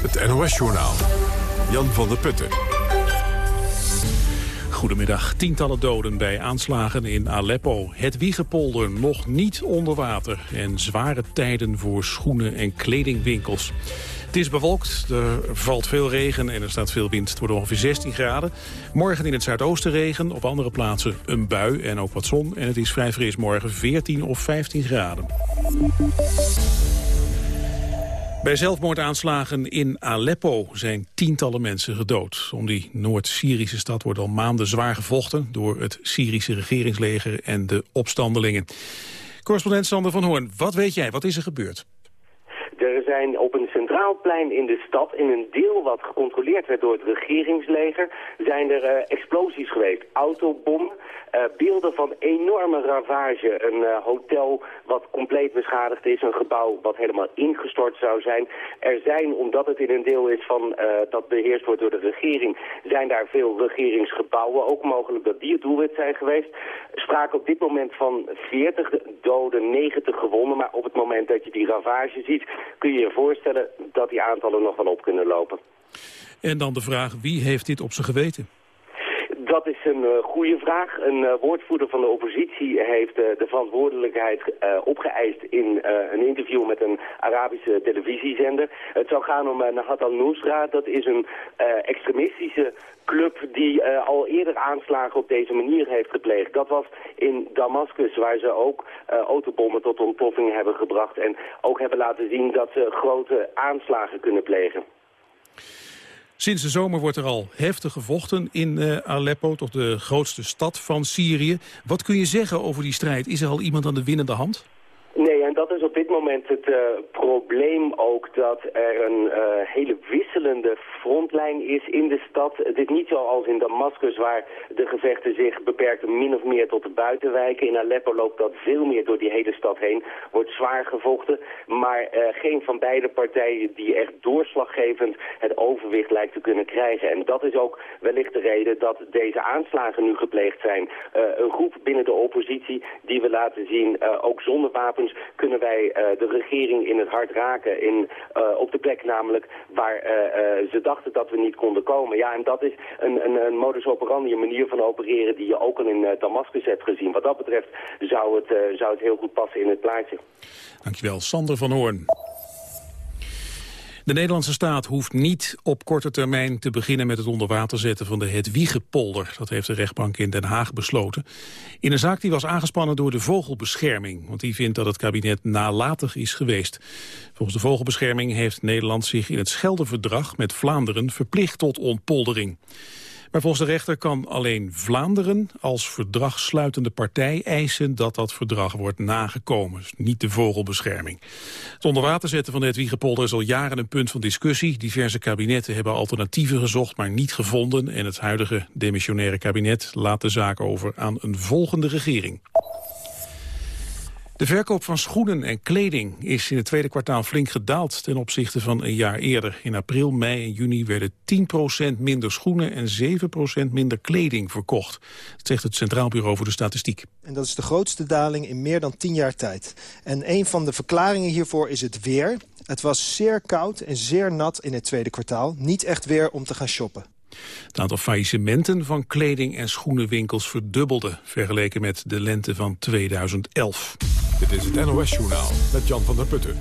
Het NOS-journaal. Jan van der Putten. Goedemiddag. Tientallen doden bij aanslagen in Aleppo. Het Wiegepolder nog niet onder water. En zware tijden voor schoenen- en kledingwinkels. Het is bewolkt, er valt veel regen en er staat veel wind. Het wordt ongeveer 16 graden. Morgen in het zuidoosten regen, op andere plaatsen een bui en ook wat zon. En het is vrij fris morgen 14 of 15 graden. Bij zelfmoordaanslagen in Aleppo zijn tientallen mensen gedood. Om die Noord-Syrische stad wordt al maanden zwaar gevochten... door het Syrische regeringsleger en de opstandelingen. Correspondent Sander van Hoorn, wat weet jij? Wat is er gebeurd? Er zijn op een centraal plein in de stad, in een deel wat gecontroleerd werd door het regeringsleger, zijn er uh, explosies geweest. Autobommen, uh, beelden van enorme ravage. Een uh, hotel wat compleet beschadigd is, een gebouw wat helemaal ingestort zou zijn. Er zijn, omdat het in een deel is van dat beheerst wordt door de regering, zijn daar veel regeringsgebouwen. Ook mogelijk dat die het doelwit zijn geweest. Sprake op dit moment van 40 doden, 90 gewonden. Maar op het moment dat je die ravage ziet, kun je je voorstellen dat die aantallen nog wel op kunnen lopen. En dan de vraag, wie heeft dit op zijn geweten? Dat is een uh, goede vraag. Een uh, woordvoerder van de oppositie heeft uh, de verantwoordelijkheid opgeëist in een interview met een Arabische televisiezender. Het zou gaan om Nahat al-Nusra. Dat is een extremistische club die al eerder aanslagen op deze manier heeft gepleegd. Dat was in Damascus, waar ze ook autobommen tot ontploffing hebben gebracht. En ook hebben laten zien dat ze grote aanslagen kunnen plegen. Sinds de zomer wordt er al heftig gevochten in uh, Aleppo, toch de grootste stad van Syrië. Wat kun je zeggen over die strijd? Is er al iemand aan de winnende hand? Dat is op dit moment het uh, probleem ook dat er een uh, hele wisselende frontlijn is in de stad. Het is niet zoals in Damascus waar de gevechten zich beperken min of meer tot de buitenwijken. In Aleppo loopt dat veel meer door die hele stad heen, wordt zwaar gevochten. Maar uh, geen van beide partijen die echt doorslaggevend het overwicht lijkt te kunnen krijgen. En dat is ook wellicht de reden dat deze aanslagen nu gepleegd zijn. een groep binnen de oppositie die we laten zien, ook zonder wapens wij uh, de regering in het hart raken. In, uh, op de plek namelijk waar uh, ze dachten dat we niet konden komen. Ja, en dat is een, een, een modus operandi, een manier van opereren die je ook al in Damascus hebt gezien. Wat dat betreft zou het, zou het heel goed passen in het plaatje. Dankjewel, Sander van Hoorn. De Nederlandse staat hoeft niet op korte termijn te beginnen met het onder water zetten van de Hedwiegepolder. Dat heeft de rechtbank in Den Haag besloten. In een zaak die was aangespannen door de Vogelbescherming. Want die vindt dat het kabinet nalatig is geweest. Volgens de Vogelbescherming heeft Nederland zich in het Scheldeverdrag met Vlaanderen verplicht tot ontpoldering. Maar volgens de rechter kan alleen Vlaanderen als verdragssluitende partij eisen dat dat verdrag wordt nagekomen. Dus niet de vogelbescherming. Het onderwater zetten van het Wiegepolder is al jaren een punt van discussie. Diverse kabinetten hebben alternatieven gezocht, maar niet gevonden. En het huidige demissionaire kabinet laat de zaak over aan een volgende regering. De verkoop van schoenen en kleding is in het tweede kwartaal flink gedaald ten opzichte van een jaar eerder. In april, mei en juni werden 10% minder schoenen en 7% minder kleding verkocht. Dat zegt het Centraal Bureau voor de Statistiek. En dat is de grootste daling in meer dan 10 jaar tijd. En een van de verklaringen hiervoor is het weer. Het was zeer koud en zeer nat in het tweede kwartaal. Niet echt weer om te gaan shoppen. Het aantal faillissementen van kleding- en schoenenwinkels verdubbelde... vergeleken met de lente van 2011. Dit is het NOS-journaal met Jan van der Putten.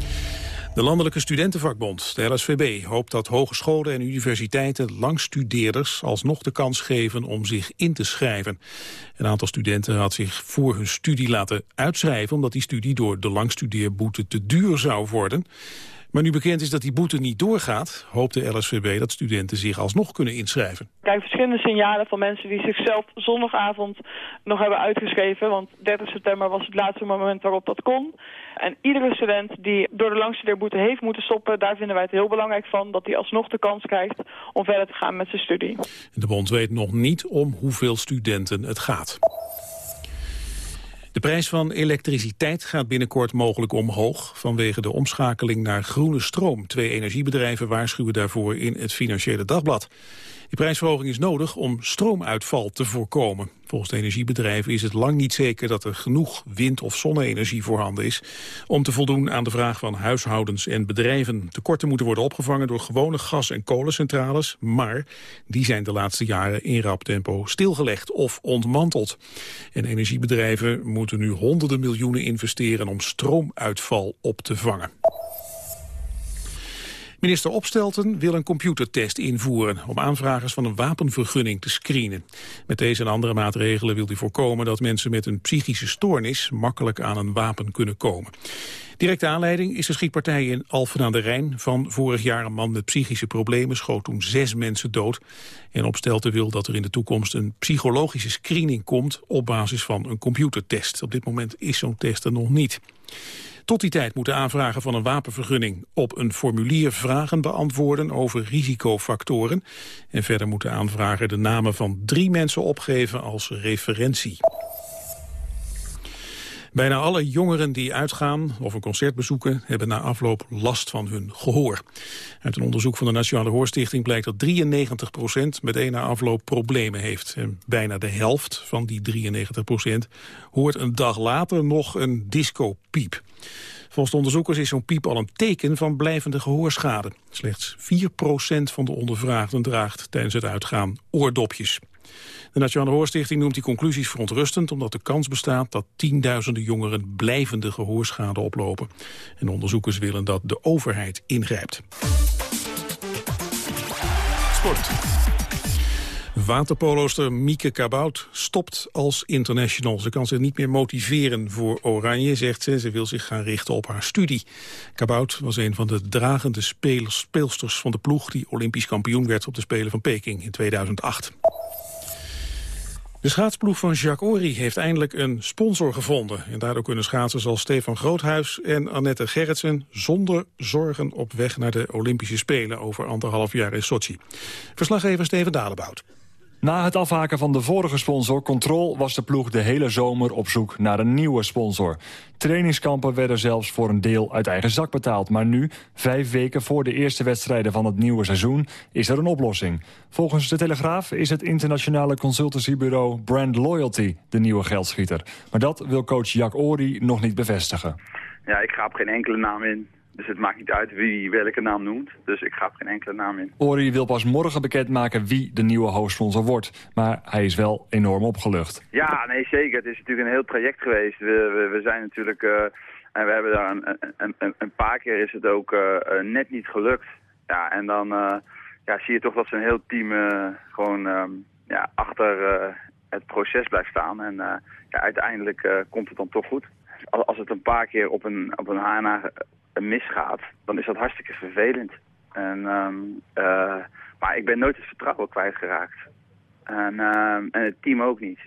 De Landelijke Studentenvakbond, de LSVB, hoopt dat hogescholen en universiteiten langstudeerders alsnog de kans geven om zich in te schrijven. Een aantal studenten had zich voor hun studie laten uitschrijven omdat die studie door de langstudeerboete te duur zou worden. Maar nu bekend is dat die boete niet doorgaat, hoopt de LSVB dat studenten zich alsnog kunnen inschrijven. Er zijn verschillende signalen van mensen die zichzelf zondagavond nog hebben uitgeschreven. Want 30 september was het laatste moment waarop dat kon. En iedere student die door de langstudeerboete heeft moeten stoppen... daar vinden wij het heel belangrijk van dat hij alsnog de kans krijgt om verder te gaan met zijn studie. De bond weet nog niet om hoeveel studenten het gaat. De prijs van elektriciteit gaat binnenkort mogelijk omhoog... vanwege de omschakeling naar groene stroom. Twee energiebedrijven waarschuwen daarvoor in het Financiële Dagblad. Die prijsverhoging is nodig om stroomuitval te voorkomen. Volgens de energiebedrijven is het lang niet zeker dat er genoeg wind- of zonne-energie voorhanden is om te voldoen aan de vraag van huishoudens en bedrijven. Tekorten moeten worden opgevangen door gewone gas- en kolencentrales, maar die zijn de laatste jaren in rap tempo stilgelegd of ontmanteld. En energiebedrijven moeten nu honderden miljoenen investeren om stroomuitval op te vangen. Minister Opstelten wil een computertest invoeren... om aanvragers van een wapenvergunning te screenen. Met deze en andere maatregelen wil hij voorkomen... dat mensen met een psychische stoornis makkelijk aan een wapen kunnen komen. Directe aanleiding is de schietpartij in Alphen aan de Rijn van vorig jaar. Een man met psychische problemen schoot toen zes mensen dood. En Opstelten wil dat er in de toekomst een psychologische screening komt... op basis van een computertest. Op dit moment is zo'n test er nog niet. Tot die tijd moeten aanvragen van een wapenvergunning op een formulier vragen beantwoorden over risicofactoren. En verder moet de aanvrager de namen van drie mensen opgeven als referentie. Bijna alle jongeren die uitgaan of een concert bezoeken... hebben na afloop last van hun gehoor. Uit een onderzoek van de Nationale Hoorstichting blijkt dat 93 procent... meteen na afloop problemen heeft. En bijna de helft van die 93 procent hoort een dag later nog een discopiep. Volgens de onderzoekers is zo'n piep al een teken van blijvende gehoorschade. Slechts 4 procent van de ondervraagden draagt tijdens het uitgaan oordopjes. De Nationale Hoorstichting noemt die conclusies verontrustend... omdat de kans bestaat dat tienduizenden jongeren blijvende gehoorschade oplopen. En onderzoekers willen dat de overheid ingrijpt. Sport. Waterpoloster Mieke Kabout stopt als international. Ze kan zich niet meer motiveren voor Oranje, zegt ze. Ze wil zich gaan richten op haar studie. Kabout was een van de dragende speelsters van de ploeg... die olympisch kampioen werd op de Spelen van Peking in 2008. De schaatsploeg van Jacques Ory heeft eindelijk een sponsor gevonden. En daardoor kunnen schaatsers als Stefan Groothuis en Annette Gerritsen... zonder zorgen op weg naar de Olympische Spelen over anderhalf jaar in Sochi. Verslaggever Steven Dalebout. Na het afhaken van de vorige sponsor Control was de ploeg de hele zomer op zoek naar een nieuwe sponsor. Trainingskampen werden zelfs voor een deel uit eigen zak betaald. Maar nu, vijf weken voor de eerste wedstrijden van het nieuwe seizoen, is er een oplossing. Volgens de Telegraaf is het internationale consultancybureau Brand Loyalty de nieuwe geldschieter. Maar dat wil coach Jack Ori nog niet bevestigen. Ja, ik ga op geen enkele naam in. Dus het maakt niet uit wie welke naam noemt. Dus ik ga geen enkele naam in. Ori wil pas morgen bekendmaken wie de nieuwe hoofdsponsor wordt. Maar hij is wel enorm opgelucht. Ja, nee zeker. Het is natuurlijk een heel traject geweest. We, we, we zijn natuurlijk... Uh, en we hebben daar een, een, een, een, paar keer is het ook uh, net niet gelukt. Ja, en dan uh, ja, zie je toch dat zo'n heel team gewoon um, ja, achter het proces blijft staan. En ja, uiteindelijk komt het dan toch goed. Als het een paar keer op een, op een HNA misgaat, dan is dat hartstikke vervelend. En, um, uh, maar ik ben nooit het vertrouwen kwijtgeraakt. En, uh, en het team ook niet.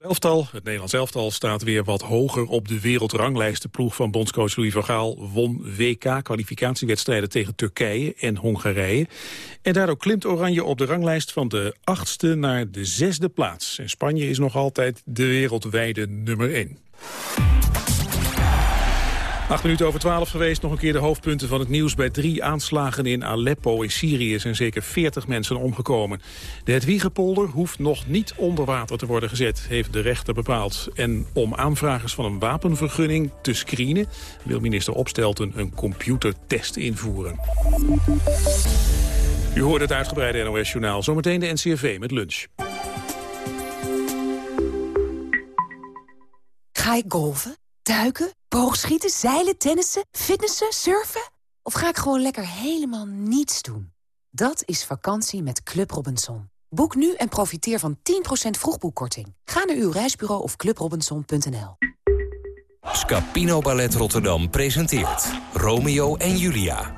Elftal, het Nederlands elftal staat weer wat hoger op de wereldranglijst. De ploeg van bondscoach Louis van Gaal won WK-kwalificatiewedstrijden tegen Turkije en Hongarije. En daardoor klimt Oranje op de ranglijst van de achtste naar de zesde plaats. En Spanje is nog altijd de wereldwijde nummer 1. Acht minuten over twaalf geweest. Nog een keer de hoofdpunten van het nieuws. Bij drie aanslagen in Aleppo in Syrië zijn zeker 40 mensen omgekomen. De Hedwiegepolder hoeft nog niet onder water te worden gezet, heeft de rechter bepaald. En om aanvragers van een wapenvergunning te screenen... wil minister Opstelten een computertest invoeren. U hoort het uitgebreide NOS-journaal. Zometeen de NCRV met lunch. Ga ik golven? Duiken? Boogschieten, zeilen, tennissen, fitnessen, surfen? Of ga ik gewoon lekker helemaal niets doen? Dat is vakantie met Club Robinson. Boek nu en profiteer van 10% vroegboekkorting. Ga naar uw reisbureau of clubrobinson.nl. Scapino Ballet Rotterdam presenteert Romeo en Julia.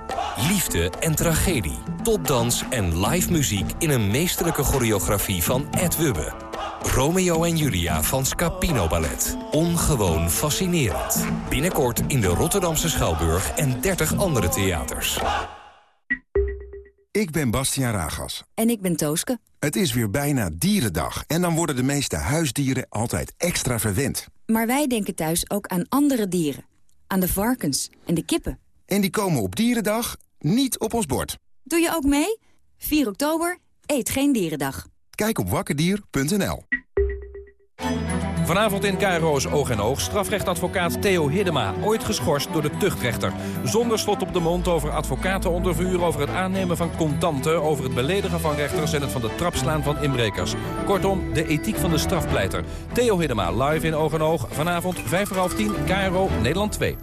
Liefde en tragedie, topdans en live muziek in een meesterlijke choreografie van Ed Wubbe. Romeo en Julia van Scapino Ballet. Ongewoon fascinerend. Binnenkort in de Rotterdamse Schouwburg en 30 andere theaters. Ik ben Bastiaan Ragas. En ik ben Tooske. Het is weer bijna dierendag en dan worden de meeste huisdieren altijd extra verwend. Maar wij denken thuis ook aan andere dieren. Aan de varkens en de kippen. En die komen op dierendag niet op ons bord. Doe je ook mee? 4 oktober, eet geen dierendag. Kijk op wakkerdier.nl. Vanavond in KRO's Oog en Oog strafrechtadvocaat Theo Hiddema... ooit geschorst door de tuchtrechter. Zonder slot op de mond over advocaten onder vuur... over het aannemen van contanten... over het beledigen van rechters... en het van de trap slaan van inbrekers. Kortom, de ethiek van de strafpleiter. Theo Hiddema, live in Oog en Oog. Vanavond, 5 voor half 10, KRO, Nederland 2.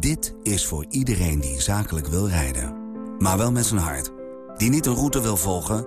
Dit is voor iedereen die zakelijk wil rijden. Maar wel met zijn hart. Die niet een route wil volgen,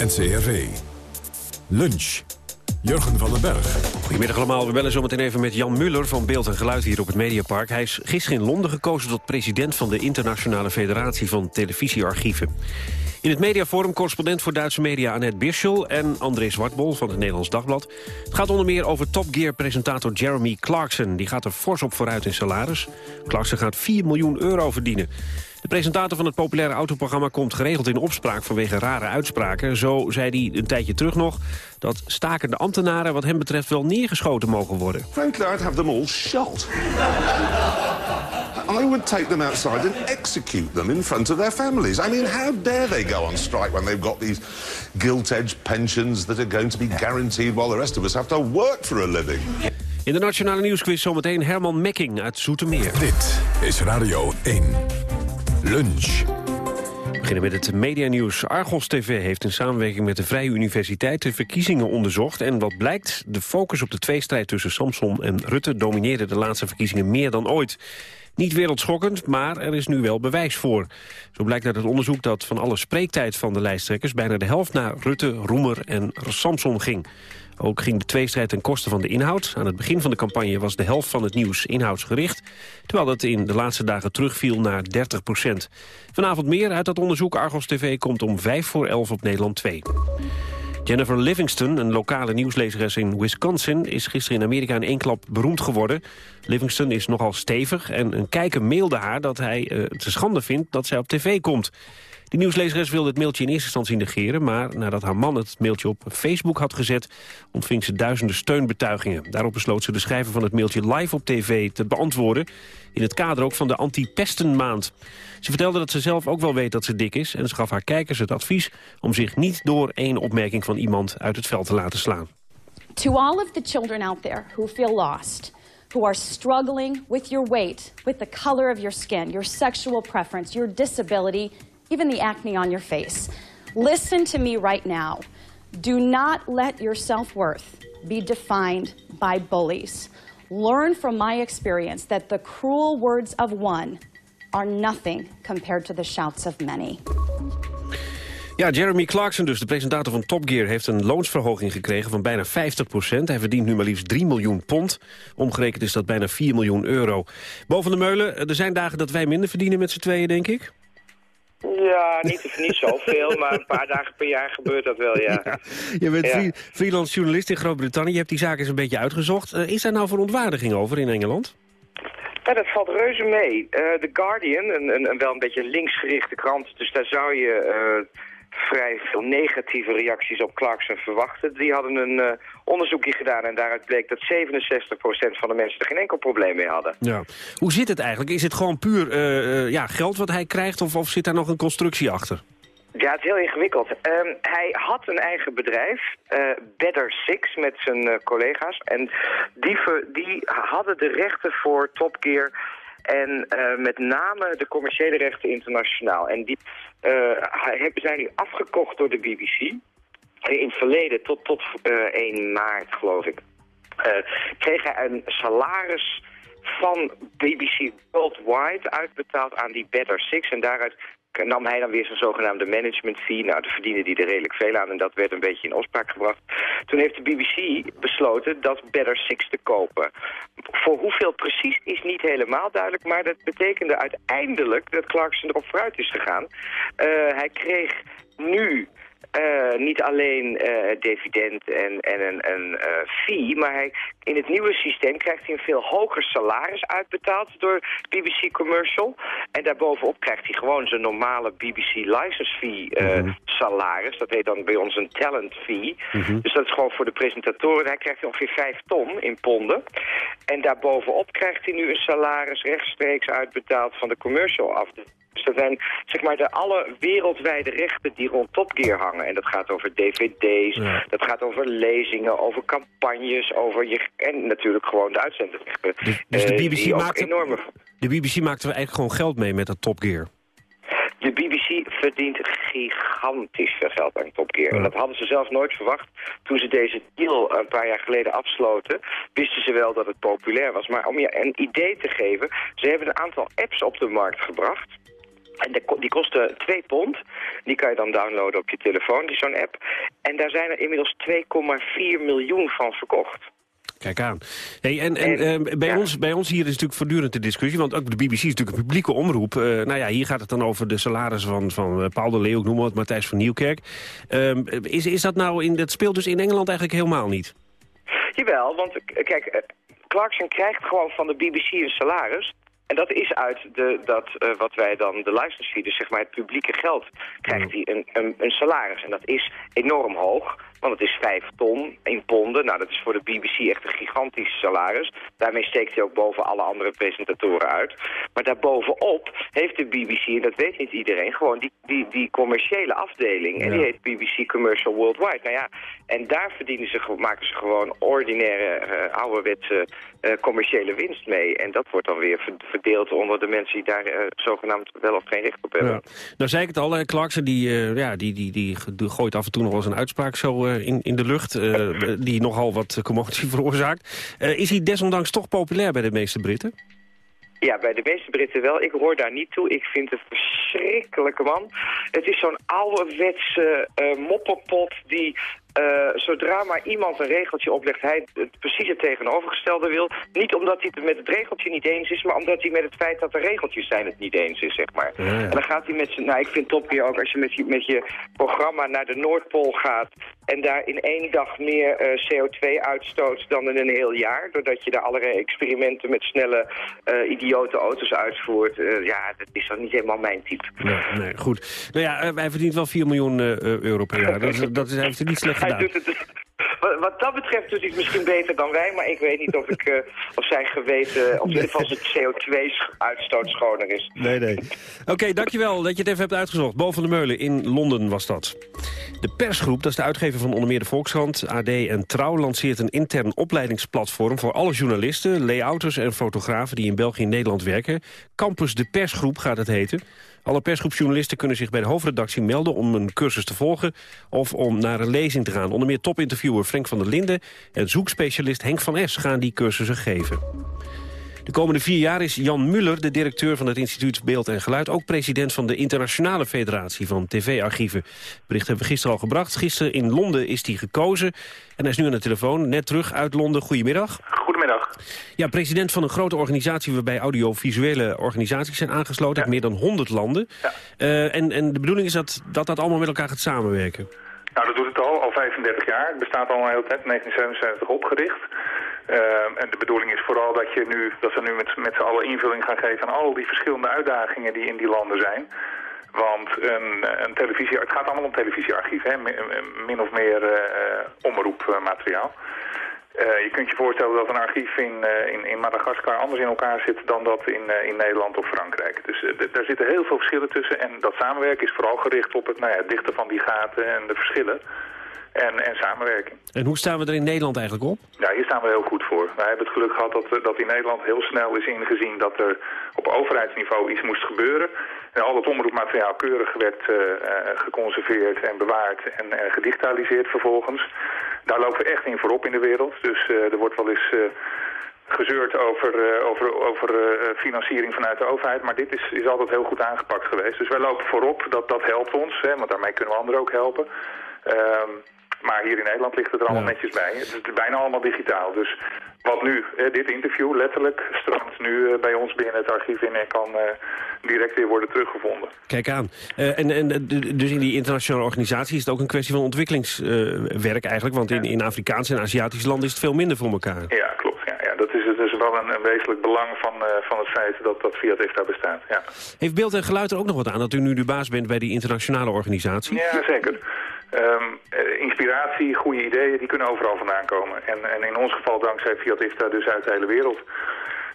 NCRV. Lunch. Jurgen van den Berg. Goedemiddag allemaal. We bellen zometeen even met Jan Muller van Beeld en Geluid hier op het Mediapark. Hij is gisteren in Londen gekozen tot president van de Internationale Federatie van Televisiearchieven. In het mediaforum correspondent voor Duitse media Annette Birschel en André Zwartbol van het Nederlands Dagblad. Het gaat onder meer over Top Gear-presentator Jeremy Clarkson. Die gaat er fors op vooruit in salaris. Clarkson gaat 4 miljoen euro verdienen. De presentator van het populaire autoprogramma komt geregeld in opspraak vanwege rare uitspraken. Zo zei hij een tijdje terug nog dat stakende ambtenaren wat hem betreft wel neergeschoten mogen worden. Frankly, I'd have them all shot. I would take them outside and execute them in front of their families. I mean, how dare they go on strike when they've got these gilt-edged pensions that are going to be guaranteed while the rest of us have to work for a living? In de Nationale Nieuwsquiz zometeen Herman Mekking uit Zoetermeer. Dit is Radio 1. Lunch. We beginnen met het medianieuws. Argos TV heeft in samenwerking met de Vrije Universiteit de verkiezingen onderzocht. En wat blijkt, de focus op de tweestrijd tussen Samson en Rutte domineerde de laatste verkiezingen meer dan ooit. Niet wereldschokkend, maar er is nu wel bewijs voor. Zo blijkt uit het onderzoek dat van alle spreektijd van de lijsttrekkers... bijna de helft naar Rutte, Roemer en Samson ging. Ook ging de tweestrijd ten koste van de inhoud. Aan het begin van de campagne was de helft van het nieuws inhoudsgericht... terwijl dat in de laatste dagen terugviel naar 30 procent. Vanavond meer uit dat onderzoek. Argos TV komt om 5 voor 11 op Nederland 2. Jennifer Livingston, een lokale nieuwslezeres in Wisconsin... is gisteren in Amerika in één klap beroemd geworden. Livingston is nogal stevig en een kijker mailde haar... dat hij uh, te schande vindt dat zij op tv komt. De nieuwslezeres wilde het mailtje in eerste instantie negeren... maar nadat haar man het mailtje op Facebook had gezet... ontving ze duizenden steunbetuigingen. Daarop besloot ze de schrijver van het mailtje live op tv te beantwoorden... in het kader ook van de anti-pestenmaand. Ze vertelde dat ze zelf ook wel weet dat ze dik is... en ze gaf haar kijkers het advies om zich niet door één opmerking van iemand uit het veld te laten slaan. To all of the children out there who feel lost... who are struggling with your weight, with the color of your skin, your sexual preference, your disability even the acne on your face. Listen to me right now. Do not let your self worth be defined by bullies. Learn from my experience that the cruel words of one are nothing compared to the shouts of many. Ja, Jeremy Clarkson dus, de presentator van Top Gear... heeft een loonsverhoging gekregen van bijna 50 procent. Hij verdient nu maar liefst 3 miljoen pond. Omgerekend is dat bijna 4 miljoen euro. Boven de meulen, er zijn dagen dat wij minder verdienen met z'n tweeën, denk ik. Ja, niet, niet zoveel, maar een paar dagen per jaar gebeurt dat wel, ja. ja je bent ja. freelance journalist in Groot-Brittannië. Je hebt die zaak eens een beetje uitgezocht. Uh, is daar nou verontwaardiging over in Engeland? Ja, dat valt reuze mee. Uh, The Guardian, een, een, een, wel een beetje linksgerichte krant, dus daar zou je uh, vrij veel negatieve reacties op Clarkson verwachten. Die hadden een uh, onderzoekje gedaan en daaruit bleek dat 67% van de mensen er geen enkel probleem mee hadden. Ja. Hoe zit het eigenlijk? Is het gewoon puur uh, ja, geld wat hij krijgt of, of zit daar nog een constructie achter? Ja, het is heel ingewikkeld. Um, hij had een eigen bedrijf, uh, Better Six, met zijn uh, collega's. En die, die hadden de rechten voor Top Gear en uh, met name de commerciële rechten internationaal. En die hebben zijn nu afgekocht door de BBC. In het verleden, tot, tot 1 maart geloof ik, kreeg hij een salaris van BBC Worldwide uitbetaald aan die Better Six. En daaruit nam hij dan weer zijn zogenaamde management fee. Nou, daar verdienen die er redelijk veel aan en dat werd een beetje in opspraak gebracht. Toen heeft de BBC besloten dat Better Six te kopen. Voor hoeveel precies is niet helemaal duidelijk, maar dat betekende uiteindelijk dat Clarkson erop vooruit is gegaan. Uh, hij kreeg nu uh, niet alleen uh, dividend en, en een, een uh, fee, maar hij, in het nieuwe systeem krijgt hij een veel hoger salaris uitbetaald door BBC Commercial. En daarbovenop krijgt hij gewoon zijn normale BBC license fee mm salaris. Dat heet dan bij ons een talent fee. -hmm. Dus dat is gewoon voor de presentatoren. Hij krijgt ongeveer 5 ton in ponden. En daarbovenop krijgt hij nu een salaris rechtstreeks uitbetaald van de commercial afdeling. Dus dat zijn zeg maar de alle wereldwijde rechten die rond Top Gear hangen. En dat gaat over dvd's, ja. dat gaat over lezingen, over campagnes, over je, en natuurlijk gewoon de uitzendrechten. Dus, dus de BBC uh, maakt enorme... De BBC maakt er eigenlijk gewoon geld mee met dat Top Gear. De BBC verdient gigantisch veel geld aan Top Gear. En dat hadden ze zelf nooit verwacht. Toen ze deze deal een paar jaar geleden afsloten, wisten ze wel dat het populair was. Maar om je een idee te geven, ze hebben een aantal apps op de markt gebracht. En die kosten 2 pond. Die kan je dan downloaden op je telefoon, die zo'n app. En daar zijn er inmiddels 2,4 miljoen van verkocht. Kijk aan. Hey, en en, en uh, bij, ja. ons, bij ons hier is natuurlijk voortdurend de discussie... want ook de BBC is natuurlijk een publieke omroep. Uh, nou ja, hier gaat het dan over de salarissen van, van uh, Paul de Leeuw, noem het, Matthijs van Nieuwkerk. is, is dat nou, in, dat speelt dus in Engeland eigenlijk helemaal niet? Jawel, want kijk, Clarkson krijgt gewoon van de BBC een salaris... En dat is uit de, dat, uh, wat wij dan de license fee, dus zeg maar het publieke geld, krijgt hij een, een, een salaris. En dat is enorm hoog. Want het is 5 ton in ponden. Nou, dat is voor de BBC echt een gigantisch salaris. Daarmee steekt hij ook boven alle andere presentatoren uit. Maar daarbovenop heeft de BBC, en dat weet niet iedereen, gewoon die, die, die commerciële afdeling. En die heet BBC Commercial Worldwide. Nou ja, en daar verdienen ze, maken ze gewoon ordinaire, uh, ouderwetse uh, commerciële winst mee. En dat wordt dan weer verdeeld onder de mensen die daar uh, zogenaamd wel of geen recht op hebben. Ja. Nou zei ik het al, Clarkson die, ja, die, die, die, die gooit af en toe nog wel eens een uitspraak zo in, in de lucht... Die nogal wat commotie veroorzaakt. Is hij desondanks toch populair bij de meeste Britten? Ja, bij de meeste Britten wel. Ik hoor daar niet toe. Ik vind het verschrikkelijke man. Het is zo'n ouderwetse uh, mopperpot die uh, zodra maar iemand een regeltje oplegt, hij het, precies het tegenovergestelde wil. Niet omdat hij het met het regeltje niet eens is, maar omdat hij met het feit dat er regeltjes zijn het niet eens is, zeg maar. Ja, ja. En dan gaat hij met zijn, nou ik vind top hier ook als je met, je met je programma naar de Noordpool gaat en daar in één dag meer uh, CO2 uitstoot dan in een heel jaar, doordat je daar allerlei experimenten met snelle, uh, idiote auto's uitvoert. ja, dat is dan niet helemaal mijn type. Nee, nee goed. Nou ja, hij verdient wel 4 miljoen euro per jaar. Dat, dat is, hij heeft niet slecht hij doet het, wat dat betreft doet hij het misschien beter dan wij, maar ik weet niet of, ik, uh, of zijn geweten, of in ieder geval zijn CO2-uitstoot schoner is. Nee, nee. Oké, okay, dankjewel dat je het even hebt uitgezocht. Boven de Meulen in Londen was dat. De persgroep, dat is de uitgever van onder meer de Volkskrant, AD en Trouw... lanceert een intern opleidingsplatform voor alle journalisten, layouters en fotografen... die in België en Nederland werken. Campus de Persgroep gaat het heten. Alle persgroepjournalisten kunnen zich bij de hoofdredactie melden om een cursus te volgen of om naar een lezing te gaan. Onder meer topinterviewer Frank van der Linden en zoekspecialist Henk van Es gaan die cursussen geven. De komende vier jaar is Jan Muller, de directeur van het instituut Beeld en Geluid... ook president van de Internationale Federatie van TV-archieven. Bericht hebben we gisteren al gebracht. Gisteren in Londen is hij gekozen. En hij is nu aan de telefoon, net terug uit Londen. Goedemiddag. Goedemiddag. Ja, president van een grote organisatie... waarbij audiovisuele organisaties zijn aangesloten... Ja. uit meer dan 100 landen. Ja. Uh, en, en de bedoeling is dat, dat dat allemaal met elkaar gaat samenwerken. Nou, dat doet het al, al 35 jaar. Het bestaat al een hele tijd, 1977 opgericht. Uh, en de bedoeling is vooral dat, je nu, dat we nu met, met z'n allen invulling gaan geven aan al die verschillende uitdagingen die in die landen zijn. Want een, een televisie, het gaat allemaal om televisiearchief, hè, min of meer uh, omroepmateriaal. Uh, je kunt je voorstellen dat een archief in, uh, in, in Madagaskar anders in elkaar zit dan dat in, uh, in Nederland of Frankrijk. Dus daar zitten heel veel verschillen tussen en dat samenwerken is vooral gericht op het nou ja, dichten van die gaten en de verschillen en, en samenwerking. En hoe staan we er in Nederland eigenlijk op? Ja, hier staan we heel goed voor. Wij hebben het geluk gehad dat, dat in Nederland heel snel is ingezien dat er op overheidsniveau iets moest gebeuren. En al dat omroepmateriaal keurig werd uh, geconserveerd en bewaard en uh, gedigitaliseerd vervolgens. Daar lopen we echt in voorop in de wereld. Dus er wordt wel eens gezeurd over, eh, over, over eh, financiering vanuit de overheid. Maar dit is, is altijd heel goed aangepakt geweest. Dus wij lopen voorop, dat, dat helpt ons, hè, want daarmee kunnen we anderen ook helpen. Ehm, maar hier in Nederland ligt het er allemaal netjes bij. Het is bijna allemaal digitaal. Dus wat nu, eh, dit interview letterlijk, stroomt nu bij ons binnen het archief in en kan direct weer worden teruggevonden. Kijk aan. en, en dus in die internationale organisatie is het ook een kwestie van ontwikkelingswerk eigenlijk. Want in, in Afrikaanse en Aziatische landen is het veel minder voor elkaar. Ja, klopt. Ja, ja. Dat is dus wel een, een wezenlijk belang van, van het feit dat, dat Fiat daar bestaat. Ja. Heeft beeld en geluid er ook nog wat aan dat u nu de baas bent bij die internationale organisatie? Ja, zeker. Um, inspiratie, goede ideeën, die kunnen overal vandaan komen. En, en in ons geval dankzij Fiat IFTA dus uit de hele wereld.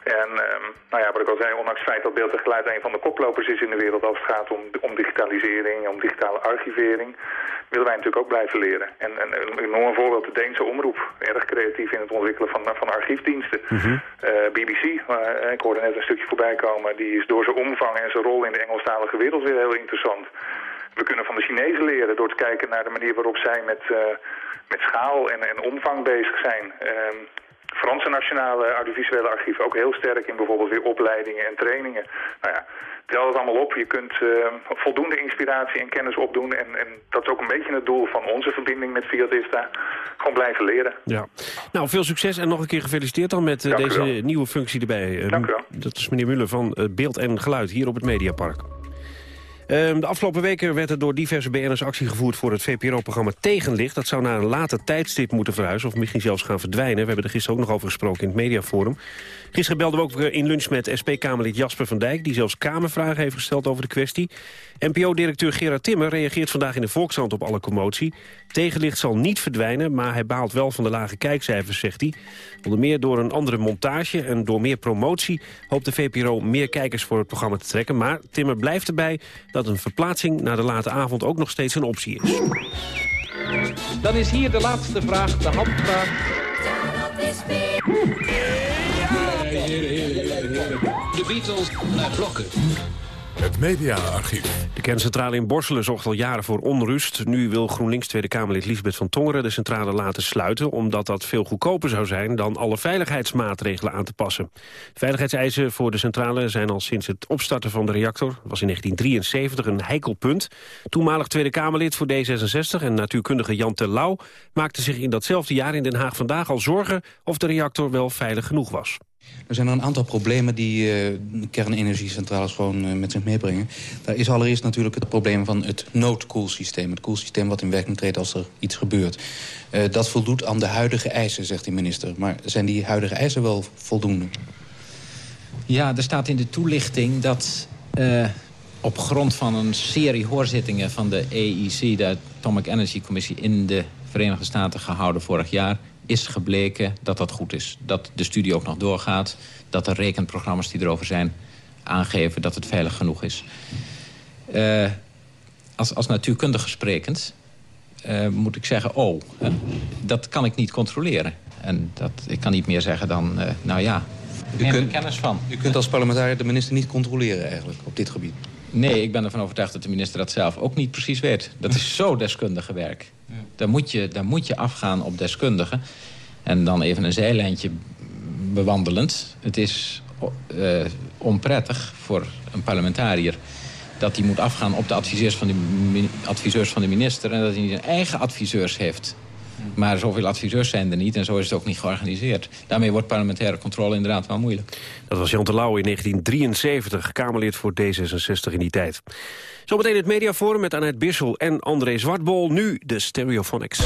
En um, nou ja, wat ik al zei, ondanks het feit dat beeld en geluid een van de koplopers is in de wereld als het gaat om, om digitalisering, om digitale archivering, willen wij natuurlijk ook blijven leren. En, en ik noem een voorbeeld, de Deense omroep, erg creatief in het ontwikkelen van, van archiefdiensten. uh, eh, BBC, uh, ik hoorde net een stukje voorbij komen, die is door zijn omvang en zijn rol in de Engelstalige wereld weer heel interessant. We kunnen van de Chinezen leren door te kijken naar de manier waarop zij met, uh, met schaal en, en omvang bezig zijn. Ehm, Franse Nationale Audiovisuele Archief ook heel sterk in bijvoorbeeld weer opleidingen en trainingen. Nou ja, tel het allemaal op. Je kunt uh, voldoende inspiratie en kennis opdoen. En, en, dat is ook een beetje het doel van onze verbinding met Fiat Vista. Gewoon blijven leren. Ja. Nou, veel succes en nog een keer gefeliciteerd dan met uh, deze nieuwe functie erbij. Uh, Dank u wel. Dat is meneer Muller van Beeld en Geluid hier op het Mediapark. Ehm, de afgelopen weken werd er door diverse BN'ers actie gevoerd... voor het VPRO-programma Tegenlicht. Dat zou naar een later tijdstip moeten verhuizen... of misschien zelfs gaan verdwijnen. We hebben er gisteren ook nog over gesproken in het mediaforum. Gisteren belden we ook in lunch met SP-Kamerlid Jasper van Dijk... die zelfs Kamervragen heeft gesteld over de kwestie. NPO-directeur Gerard Timmer reageert vandaag in de Volkskrant op alle commotie. Tegenlicht zal niet verdwijnen, maar hij baalt wel van de lage kijkcijfers, zegt hij. Onder meer door een andere montage en door meer promotie... hoopt de VPRO meer kijkers voor het programma te trekken. Maar Timmer blijft erbij dat een verplaatsing naar de late avond ook nog steeds een optie is. Dan is hier de laatste vraag, de handvraag. De Beatles naar blokken. Het mediaarchief. De kerncentrale in Borselen zorgt al jaren voor onrust. Nu wil GroenLinks Tweede Kamerlid Lisbeth van Tongeren de centrale laten sluiten... omdat dat veel goedkoper zou zijn dan alle veiligheidsmaatregelen aan te passen. Veiligheidseisen voor de centrale zijn al sinds het opstarten van de reactor... was in 1973 een heikel punt. Toenmalig Tweede Kamerlid voor D66 en natuurkundige Jan Terlouw... maakte zich in datzelfde jaar in Den Haag vandaag al zorgen... of de reactor wel veilig genoeg was. Er zijn een aantal problemen die uh, kernenergiecentrales gewoon uh, met zich meebrengen. Daar is allereerst natuurlijk het probleem van het noodkoelsysteem. Het koelsysteem wat in werking treedt als er iets gebeurt. Uh, dat voldoet aan de huidige eisen, zegt de minister. Maar zijn die huidige eisen wel voldoende? Ja, er staat in de toelichting dat op grond van een serie hoorzittingen van de AEC... de Atomic Energy Commissie in de Verenigde Staten gehouden vorig jaar is gebleken dat dat goed is. Dat de studie ook nog doorgaat. Dat de rekenprogramma's die erover zijn aangeven dat het veilig genoeg is. Uh, als, als natuurkundige sprekend uh, moet ik zeggen... oh, hè, dat kan ik niet controleren. En dat, ik kan niet meer zeggen dan, uh, nou ja, u kunt, kennis van. U kunt als parlementariër de minister niet controleren eigenlijk op dit gebied? Nee, ik ben ervan overtuigd dat de minister dat zelf ook niet precies weet. Dat is zo deskundige werk. Daar, moet je, daar moet je afgaan op deskundigen. En dan even een zijlijntje bewandelend. Het is uh, onprettig voor een parlementariër dat hij moet afgaan op de adviseurs van, de, adviseurs van de minister... en dat hij niet zijn eigen adviseurs heeft. Maar zoveel adviseurs zijn er niet en zo is het ook niet georganiseerd. Daarmee wordt parlementaire controle inderdaad wel moeilijk. Dat was Jan Terlouw in 1973, Kamerlid voor D66 in die tijd. Zometeen het mediaforum met Annette Bissel en André Zwartbol. Nu de Stereophonics.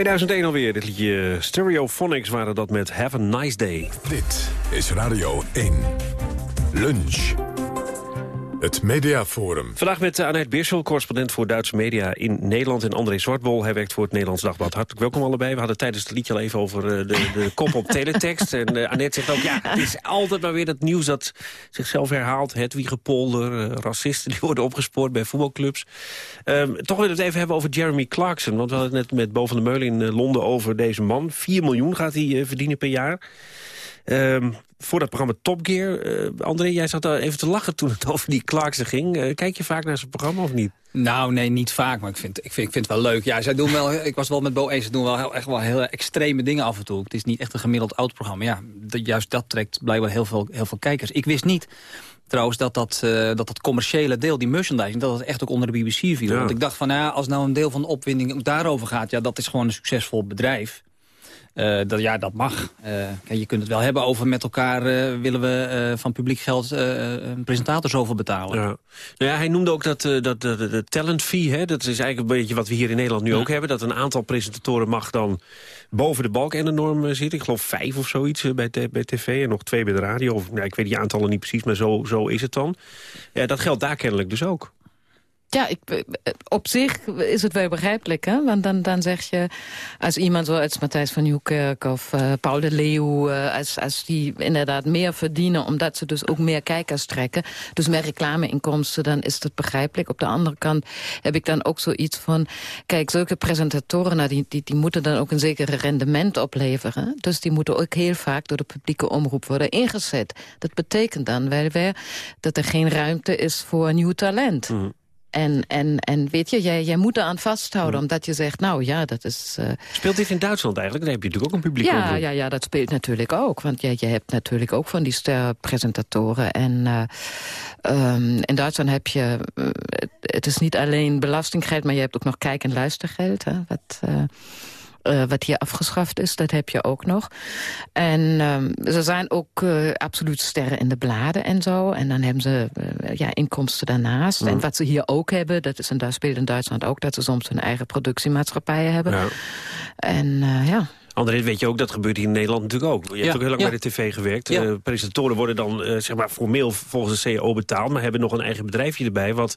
2001 alweer, dit liedje Stereophonics waren dat met Have a Nice Day. Dit is Radio 1. Lunch. Het Mediaforum. Vandaag met Annette Beersel, correspondent voor Duitse media in Nederland... en André Zwartbol, hij werkt voor het Nederlands Dagblad. Hartelijk welkom allebei. We hadden tijdens het liedje al even over eh, de, de kop op teletext. En uh, Annette zegt ook, ja, het is altijd maar weer dat nieuws dat zichzelf herhaalt. Het Polder, uh, racisten die worden opgespoord bij voetbalclubs. Um, toch willen we het even hebben over Jeremy Clarkson. Want we hadden het net met Bo van der Meulen in Londen over deze man. 4 miljoen gaat hij verdienen per jaar. Um, voor dat programma Top Gear. Uh, André, jij zat daar even te lachen toen het over die Clarkson ging. Uh, kijk je vaak naar zijn programma of niet? Nou, nee, niet vaak, maar ik vind, ik vind, ik vind het wel leuk. Ja, zij doen wel, ik was wel met Bo eens, ze doen wel heel, echt wel heel extreme dingen af en toe. Het is niet echt een gemiddeld oud programma. Ja, dat, juist dat trekt blijkbaar heel veel, heel veel kijkers. Ik wist niet trouwens dat dat, uh, dat dat commerciële deel, die merchandising... dat het echt ook onder de BBC viel. Ja. Want ik dacht van, nou ja, als nou een deel van de opwinding ook daarover gaat... ja, dat is gewoon een succesvol bedrijf. Uh, dat, ja, dat mag. Uh, je kunt het wel hebben over met elkaar... Uh, willen we van publiek geld een presentator zoveel betalen. Ja. Nou ja, hij noemde ook dat, dat, dat de talent fee... Hè, dat is eigenlijk een beetje wat we hier in Nederland nu ja. ook hebben... dat een aantal presentatoren mag dan boven de balk en de norm zitten. Ik geloof vijf of zoiets bij, bij tv en nog twee bij de radio. Of, nou, ik weet die aantallen niet precies, maar zo, zo is het dan. Ja, dat geldt daar kennelijk dus ook. Ja, ik, op zich is het wel begrijpelijk. Hè? Want dan, dan zeg je, als iemand zoals Matthijs van Nieuwkerk of uh, Paul de Leeuw... Uh, als, als die inderdaad meer verdienen, omdat ze dus ook meer kijkers trekken... dus meer reclameinkomsten, dan is het begrijpelijk. Op de andere kant heb ik dan ook zoiets van... kijk, zulke presentatoren, nou, die, die, die moeten dan ook een zekere rendement opleveren. Dus die moeten ook heel vaak door de publieke omroep worden ingezet. Dat betekent dan wel weer dat er geen ruimte is voor nieuw talent. Mm. En, en, en weet je, jij, jij moet eraan vasthouden, ja. omdat je zegt, nou ja, dat is... Uh... Speelt dit in Duitsland eigenlijk? Daar heb je natuurlijk ook een publiek ja, ja, ja, dat speelt natuurlijk ook. Want je, je hebt natuurlijk ook van die sterpresentatoren. En uh, um, in Duitsland heb je... Uh, het is niet alleen belastinggeld, maar je hebt ook nog kijk- en luistergeld. Hè, wat... Uh, wat hier afgeschaft is, dat heb je ook nog. En um, ze zijn ook uh, absoluut sterren in de bladen en zo. En dan hebben ze uh, ja, inkomsten daarnaast. Mm. En wat ze hier ook hebben, dat is in, speelt in Duitsland ook... dat ze soms hun eigen productiemaatschappijen hebben. Ja. En ja... André, weet je ook, dat gebeurt hier in Nederland natuurlijk ook. Je hebt ja, ook heel lang ja. bij de tv gewerkt. Ja. Uh, presentatoren worden dan uh, zeg maar formeel volgens de CEO betaald... maar hebben nog een eigen bedrijfje erbij... wat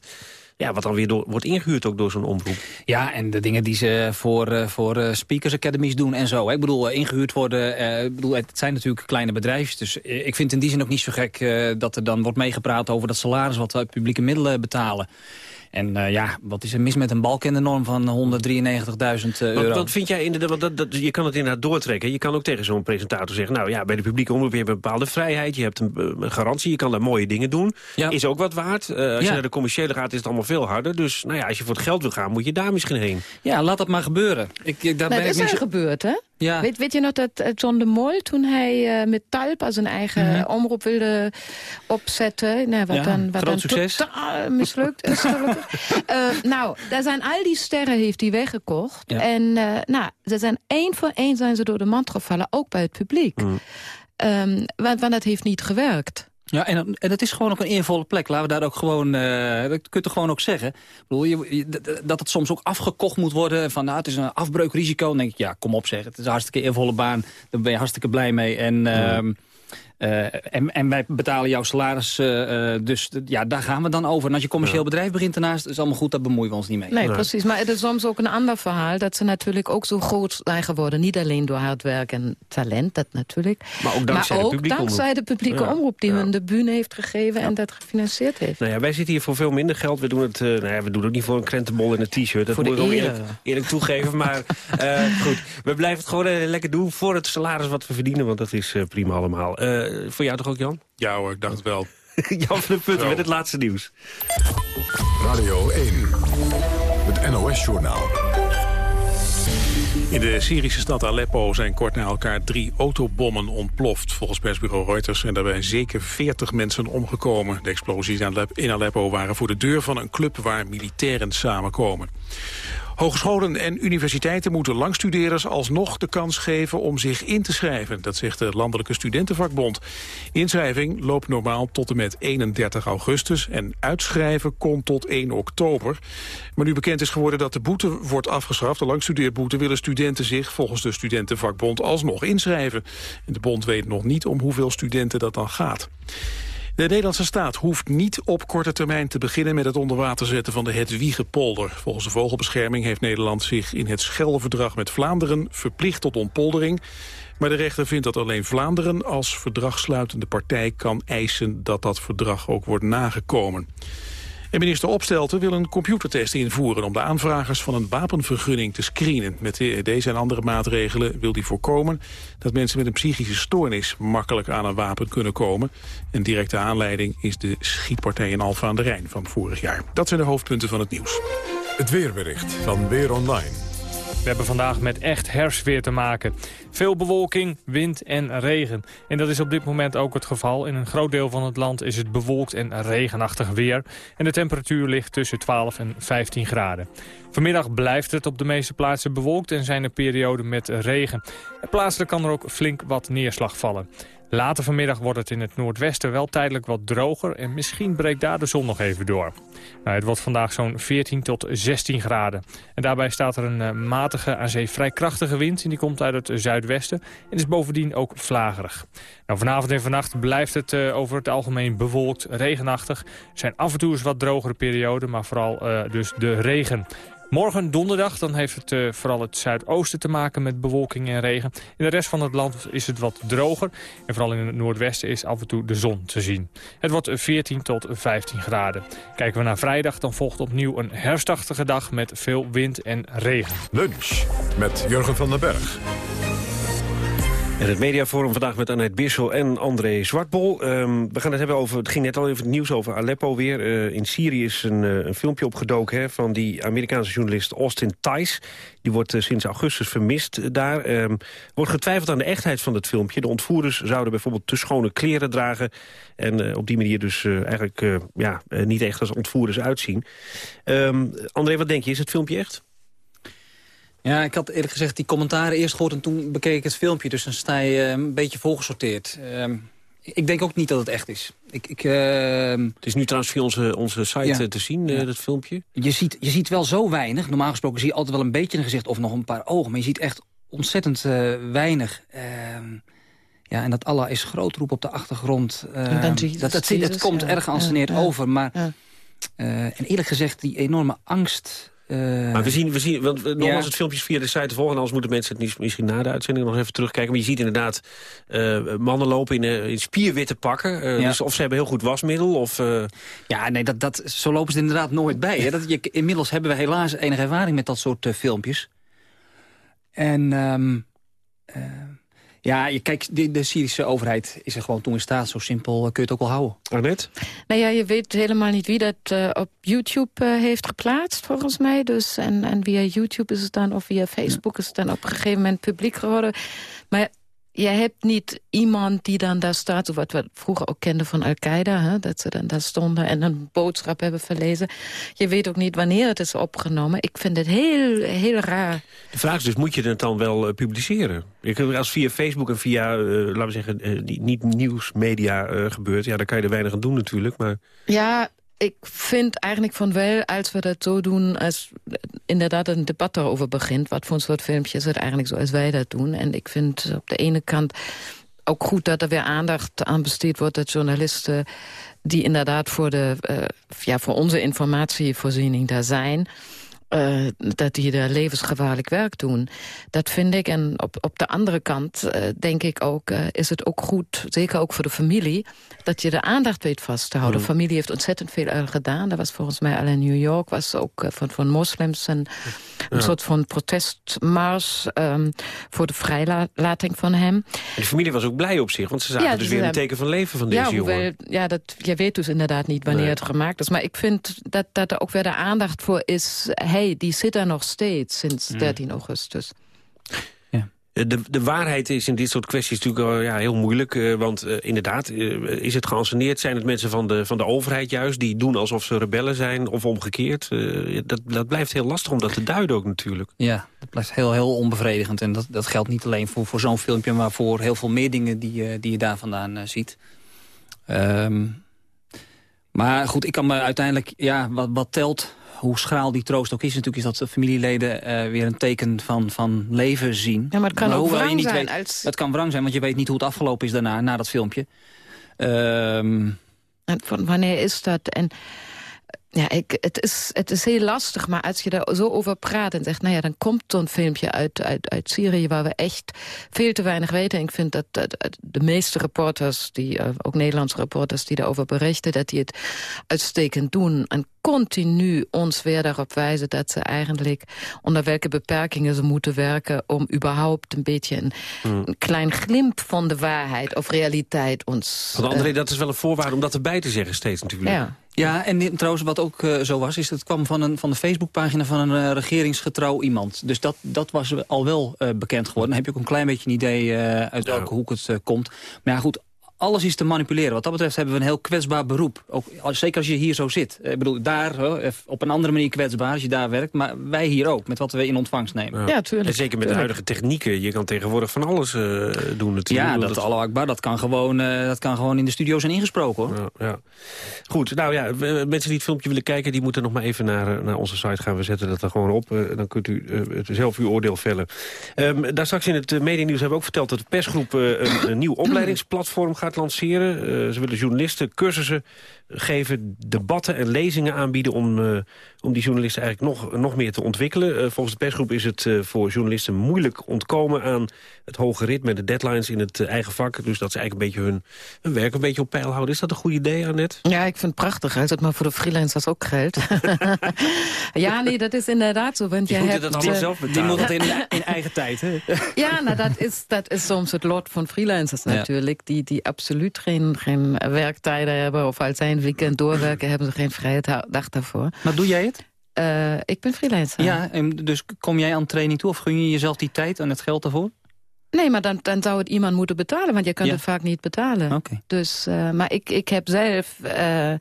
ja, wat dan weer wordt ingehuurd ook door zo'n omroep. Ja, en de dingen die ze voor, uh, voor uh, speakers academies doen en zo. Ik bedoel, uh, ingehuurd worden, bedoel, het zijn natuurlijk kleine bedrijfjes. Dus ik vind in die zin ook niet zo gek dat er dan wordt meegepraat over dat salaris wat publieke middelen betalen. En eh, ja, wat is er mis met een balk in de norm van 193.000 euro? Wat, wat vind jij inderdaad, want dat, dat, je kan het inderdaad doortrekken. Je kan ook tegen zo'n presentator zeggen, nou ja, bij de publieke omroep heb je een bepaalde vrijheid, je hebt een, eh, een garantie, je kan daar mooie dingen doen. Is ook wat waard. Eh, als je naar de commerciële gaat is het allemaal veel harder. Dus nou ja, als je voor het geld wil gaan, moet je daar misschien heen. Ja, laat dat maar gebeuren. Ik, ik, daar Nou, ben dat ik is niet gebeurd, hè? Ja. Weet, weet je nog dat eh, John de Mol, toen hij eh, met Talpa zijn eigen Mhm. omroep wilde opzetten... Nou, wat Ja, dan, wat dan succes. totaal mislukt is. Eh, nou, daar zijn al die sterren heeft hij weggekocht. Ja. En nou, ze zijn één voor één zijn ze door de mand gevallen, ook bij het publiek. Ehm, want, want dat heeft niet gewerkt. Ja, en, en het is gewoon ook een eervolle plek. Laten we daar ook gewoon, eh dat kun je gewoon ook zeggen. Ik bedoel, je, dat het soms ook afgekocht moet worden. Van, nou, het is een afbreukrisico. Dan denk ik, ja, kom op zeg. Het is een hartstikke eervolle baan. Daar ben je hartstikke blij mee. En, ehm, eh, en, en wij betalen jouw salaris. eh, eh, dus ja, daar gaan we dan over. En als je commercieel bedrijf begint daarnaast, is allemaal goed. Daar bemoeien we ons niet mee. Nee, precies. Maar het is soms ook een ander verhaal... dat ze natuurlijk ook zo groot zijn geworden. Niet alleen door hard werk en talent, dat natuurlijk. Maar ook dankzij de publieke omroep. dankzij de publieke Ja, omroep... die hun de bühne heeft gegeven en dat gefinancierd heeft. Nou ja, wij zitten hier voor veel minder geld. We doen het, eh, nou ja, we doen het ook niet voor een krentenbol en een t-shirt. Dat Voor moet de ik ook eer. eerlijk, eerlijk toegeven. Maar eh, goed, we blijven het gewoon lekker doen voor het salaris wat we verdienen. Want dat is prima allemaal. Eh, voor jou toch ook, Jan? Ja hoor, ik dacht het wel. Jan van de Putten met het laatste nieuws. Radio 1. Het NOS-journaal. In de Syrische stad Aleppo zijn kort na elkaar drie autobommen ontploft. Volgens persbureau Reuters zijn daarbij zeker 40 mensen omgekomen. De explosies in Aleppo waren voor de deur van een club waar militairen samenkomen. Hogescholen en universiteiten moeten langstudeerders alsnog de kans geven om zich in te schrijven. Dat zegt de Landelijke Studentenvakbond. De inschrijving loopt normaal tot en met 31 augustus en uitschrijven komt tot 1 oktober. Maar nu bekend is geworden dat de boete wordt afgeschaft, de langstudeerboete, willen studenten zich volgens de Studentenvakbond alsnog inschrijven. En de bond weet nog niet om hoeveel studenten dat dan gaat. De Nederlandse staat hoeft niet op korte termijn te beginnen met het onder water zetten van de Hedwiegepolder. Volgens de Vogelbescherming heeft Nederland zich in het Schellenverdrag met Vlaanderen verplicht tot ontpoldering. Maar de rechter vindt dat alleen Vlaanderen als verdragsluitende partij kan eisen dat dat verdrag ook wordt nagekomen. En minister Opstelten wil een computertest invoeren om de aanvragers van een wapenvergunning te screenen. Met de- deze en andere maatregelen wil hij voorkomen dat mensen met een psychische stoornis makkelijk aan een wapen kunnen komen. Een directe aanleiding is de schietpartij in Alphen aan de Rijn van vorig jaar. Dat zijn de hoofdpunten van het nieuws. Het weerbericht van Weer Online. We hebben vandaag met echt herfstweer te maken. Veel bewolking, wind en regen. En dat is op dit moment ook het geval. In een groot deel van het land is het bewolkt en regenachtig weer. En de temperatuur ligt tussen 12 en 15 graden. Vanmiddag blijft het op de meeste plaatsen bewolkt en zijn er perioden met regen. En plaatselijk kan er ook flink wat neerslag vallen. Later vanmiddag wordt het in het noordwesten wel tijdelijk wat droger... en misschien breekt daar de zon nog even door. Nou, het wordt vandaag zo'n 14 tot 16 graden. En daarbij staat er een eh, matige, aan zee vrij krachtige wind... en die komt uit het zuidwesten en is bovendien ook vlagerig. Nou, vanavond en vannacht blijft het eh, over het algemeen bewolkt, regenachtig. Er zijn af en toe eens wat drogere perioden, maar vooral eh, dus de regen. Morgen donderdag dan heeft het eh, vooral het zuidoosten te maken met bewolking en regen. In de rest van het land is het wat droger. En vooral in het noordwesten is af en toe de zon te zien. Het wordt 14 tot 15 graden. Kijken we naar vrijdag, dan volgt opnieuw een herfstachtige dag met veel wind en regen. Lunch met Jurgen van den Berg. Het mediaforum vandaag met Annette Bissel en André Zwartbol. Ehm, we gaan het hebben over, het ging net al even het nieuws over Aleppo weer. Eh, in Syrië is een, eh, een filmpje opgedoken hè, van die Amerikaanse journalist Austin Tice. Die wordt eh, sinds augustus vermist daar. Ehm, wordt getwijfeld aan de echtheid van het filmpje. De ontvoerders zouden bijvoorbeeld te schone kleren dragen. En op die manier dus eigenlijk ja, niet echt als ontvoerders uitzien. Ehm, André, wat denk je? Is het filmpje echt? Ja, ik had eerlijk gezegd die commentaren eerst gehoord en toen bekeek ik het filmpje. Dus dan sta je eh, een beetje volgesorteerd. Ehm, ik denk ook niet dat het echt is. Ik, ik, ehm, Het is nu trouwens via onze, onze site Ja. eh, te zien, eh, dat filmpje. je, ziet, je ziet wel zo weinig. Normaal gesproken zie je altijd wel een beetje een gezicht of nog een paar ogen. Maar je ziet echt ontzettend eh, weinig. Ehm, ja, en dat Allah is groot roep op de achtergrond. Dat, dat, zit- het komt ja. erg geanceneerd Ja, over. Maar ja. eh, en eerlijk gezegd, die enorme angst Eh, Maar we zien, we zien want eh, nogmaals het filmpjes via de site te volgen... en anders moeten mensen het misschien na de uitzending nog even terugkijken. Maar je ziet inderdaad eh, mannen lopen in, in spierwitte pakken. Ja. dus of ze hebben heel goed wasmiddel, of... Ja, nee, dat, dat, zo lopen ze er inderdaad nooit bij. Hè. Dat, je, inmiddels hebben we helaas enige ervaring met dat soort filmpjes. En ehm, eh, ja, je, kijk, de, de Syrische overheid is er gewoon toen in staat. Zo simpel eh, kun je het ook wel houden. Arnett? Nou ja, je weet helemaal niet wie dat eh, op YouTube eh, heeft geplaatst, volgens mij. Dus, en, en via YouTube is het dan, of via Facebook is het dan op een gegeven moment publiek geworden. Maar je hebt niet iemand die dan daar staat, wat we vroeger ook kenden van Al-Qaeda, dat ze dan daar stonden en een boodschap hebben verlezen. Je weet ook niet wanneer het is opgenomen. Ik vind het heel, heel raar. De vraag is dus, moet je het dan wel eh, publiceren? Als via Facebook en via, eh, laten we zeggen, eh, niet nieuwsmedia gebeurt... ja, dan kan je er weinig aan doen natuurlijk, maar... Ja, ik vind eigenlijk van wel, als we dat zo doen... als inderdaad een debat daarover begint... wat voor een soort filmpjes het eigenlijk zoals wij dat doen. En ik vind op de ene kant ook goed dat er weer aandacht aan besteed wordt... dat journalisten die inderdaad voor, de, eh, ja, voor onze informatievoorziening daar zijn... eh, dat die daar levensgevaarlijk werk doen. Dat vind ik. En op, op de andere kant eh, denk ik ook... eh, is het ook goed, zeker ook voor de familie... dat je de aandacht weet vast te houden. Mm. De familie heeft ontzettend veel aan gedaan. Dat was volgens mij al in New York. was ook van, van moslims een, een Ja. soort van protestmars... ehm, voor de vrijlating van hem. En de familie was ook blij op zich, want ze zagen Ja, dus weer een teken van leven van deze ja, jongen. hoewel, ja, dat, je weet dus inderdaad niet wanneer Nee. het gemaakt is. Maar ik vind dat, dat er ook weer de aandacht voor is... hey, die zit er nog steeds sinds Mm. 13 augustus. Eh, De, de waarheid is in dit soort kwesties natuurlijk ja, heel moeilijk. eh, want eh, inderdaad, is het geanceneerd? Zijn het mensen van de, van de overheid juist... die doen alsof ze rebellen zijn of omgekeerd? Eh, dat, dat blijft heel lastig om dat te duiden ook natuurlijk. Ja, dat blijft heel, heel onbevredigend. En dat, dat geldt niet alleen voor, voor zo'n filmpje... maar voor heel veel meer dingen die, je- die je daar vandaan ziet. Ehm, maar goed, ik kan me uiteindelijk... Ja, wat, wat telt, hoe schraal die troost ook is... natuurlijk is dat de familieleden eh, weer een teken van, van leven zien. Ja, maar het kan ook je niet zijn weet- Het kan wrang zijn, want je weet niet hoe het afgelopen is daarna... na dat filmpje. Ehm, En van wanneer is dat? En ja, ik, het, is, het is heel lastig, maar als je daar zo over praat en zegt... nou ja, dan komt zo'n filmpje uit, uit, uit Syrië waar we echt veel te weinig weten. En ik vind dat, de meeste reporters, die, eh, ook Nederlandse reporters die daarover berichten... dat die het uitstekend doen en continu ons weer daarop wijzen... dat ze eigenlijk onder welke beperkingen ze moeten werken... om überhaupt een beetje een, een klein glimp van de waarheid of realiteit ons... Want eh, André, dat is wel een voorwaarde om dat erbij te zeggen steeds natuurlijk. ja. Ja, en trouwens wat ook eh, zo was... is dat het kwam van, een, van de Facebookpagina van een eh, regeringsgetrouw iemand. Dus dat, dat was al wel eh, bekend geworden. Dan heb je ook een klein beetje een idee uit welke hoek het komt. Maar ja, goed, alles is te manipuleren. Wat dat betreft hebben we een heel kwetsbaar beroep. Ook, als- zeker als je hier zo zit. Eh, Ik bedoel, daar eh, op een andere manier kwetsbaar als je daar werkt. Maar wij hier ook, met wat we in ontvangst nemen. Ja, tuurlijk. En zeker met de huidige technieken. Je kan tegenwoordig van alles eh, doen natuurlijk. Ja, dat, Allah Akbar, dat kan, gewoon, eh, dat kan gewoon in de studio zijn ingesproken, hoor. Ja, ja. Goed, nou ja, mensen die het filmpje willen kijken... die moeten nog maar even naar, naar onze site gaan. We zetten dat er gewoon op. dan kunt u het zelf uw oordeel vellen. Ehm, daar straks in het uh, medianieuws hebben we ook verteld... dat de persgroep een, een nieuw opleidingsplatform gaat lanceren. Eh, ze willen journalisten cursussen geven, debatten en lezingen aanbieden... om, eh, om die journalisten eigenlijk nog, nog meer te ontwikkelen. Eh, volgens de persgroep is het eh, voor journalisten moeilijk ontkomen... aan het hoge ritme, de deadlines in het eigen vak. Dus dat ze eigenlijk een beetje hun, hun werk een beetje op peil houden. Is dat een goed idee, Annette? Ja, ik vind het prachtig. Als het maar voor de freelancers ook geldt. ja, nee, dat is inderdaad zo. Want Die je hebt, dat allemaal zelf betalen. Die moeten het in, in eigen tijd, hè? Ja, nou, dat is, dat is soms het lot van freelancers Ja. natuurlijk. Die, die absoluut geen, geen werktijden hebben. Of als zij een weekend doorwerken, hebben ze geen vrije dag daarvoor. Maar doe jij het? Eh, ik ben freelancer. Ja, en dus kom jij aan training toe of gun je jezelf die tijd en het geld daarvoor? Nee, maar dan, dan zou het iemand moeten betalen, want je kan Ja. het vaak niet betalen. Oké. Dus, eh, maar ik, ik heb zelf, eh,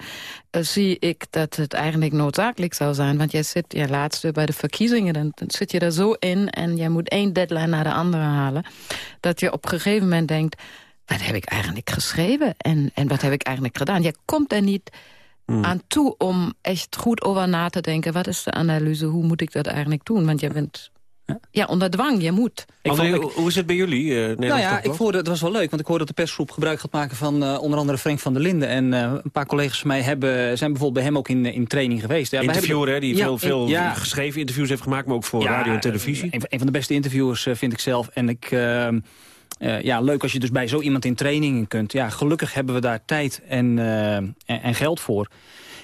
zie ik dat het eigenlijk noodzakelijk zou zijn. Want jij zit ja, laatst weer bij de verkiezingen, dan, dan zit je er zo in... en jij moet één deadline naar de andere halen... dat je op een gegeven moment denkt, wat heb ik eigenlijk geschreven? En, en wat heb ik eigenlijk gedaan? Je komt er niet aan toe om echt goed over na te denken... wat is de analyse, hoe moet ik dat eigenlijk doen? Want je bent Ja, onder dwang, je moet. André, hoe is het bij jullie, uh, Nou ja, ik hoorde, het was wel leuk, want ik hoorde dat de persgroep gebruik gaat maken van uh, onder andere Frank van der Linden. En uh, een paar collega's van mij hebben, zijn bijvoorbeeld bij hem ook in, in training geweest. Ja, Interviewer, hè, die ja, veel, veel ja, geschreven interviews heeft gemaakt, maar ook voor radio en televisie. Een, een, van de beste interviewers vind ik zelf. En ik... Uh, ja, leuk als je dus bij zo iemand in training kunt. Ja, gelukkig hebben we daar tijd en, en, en geld voor.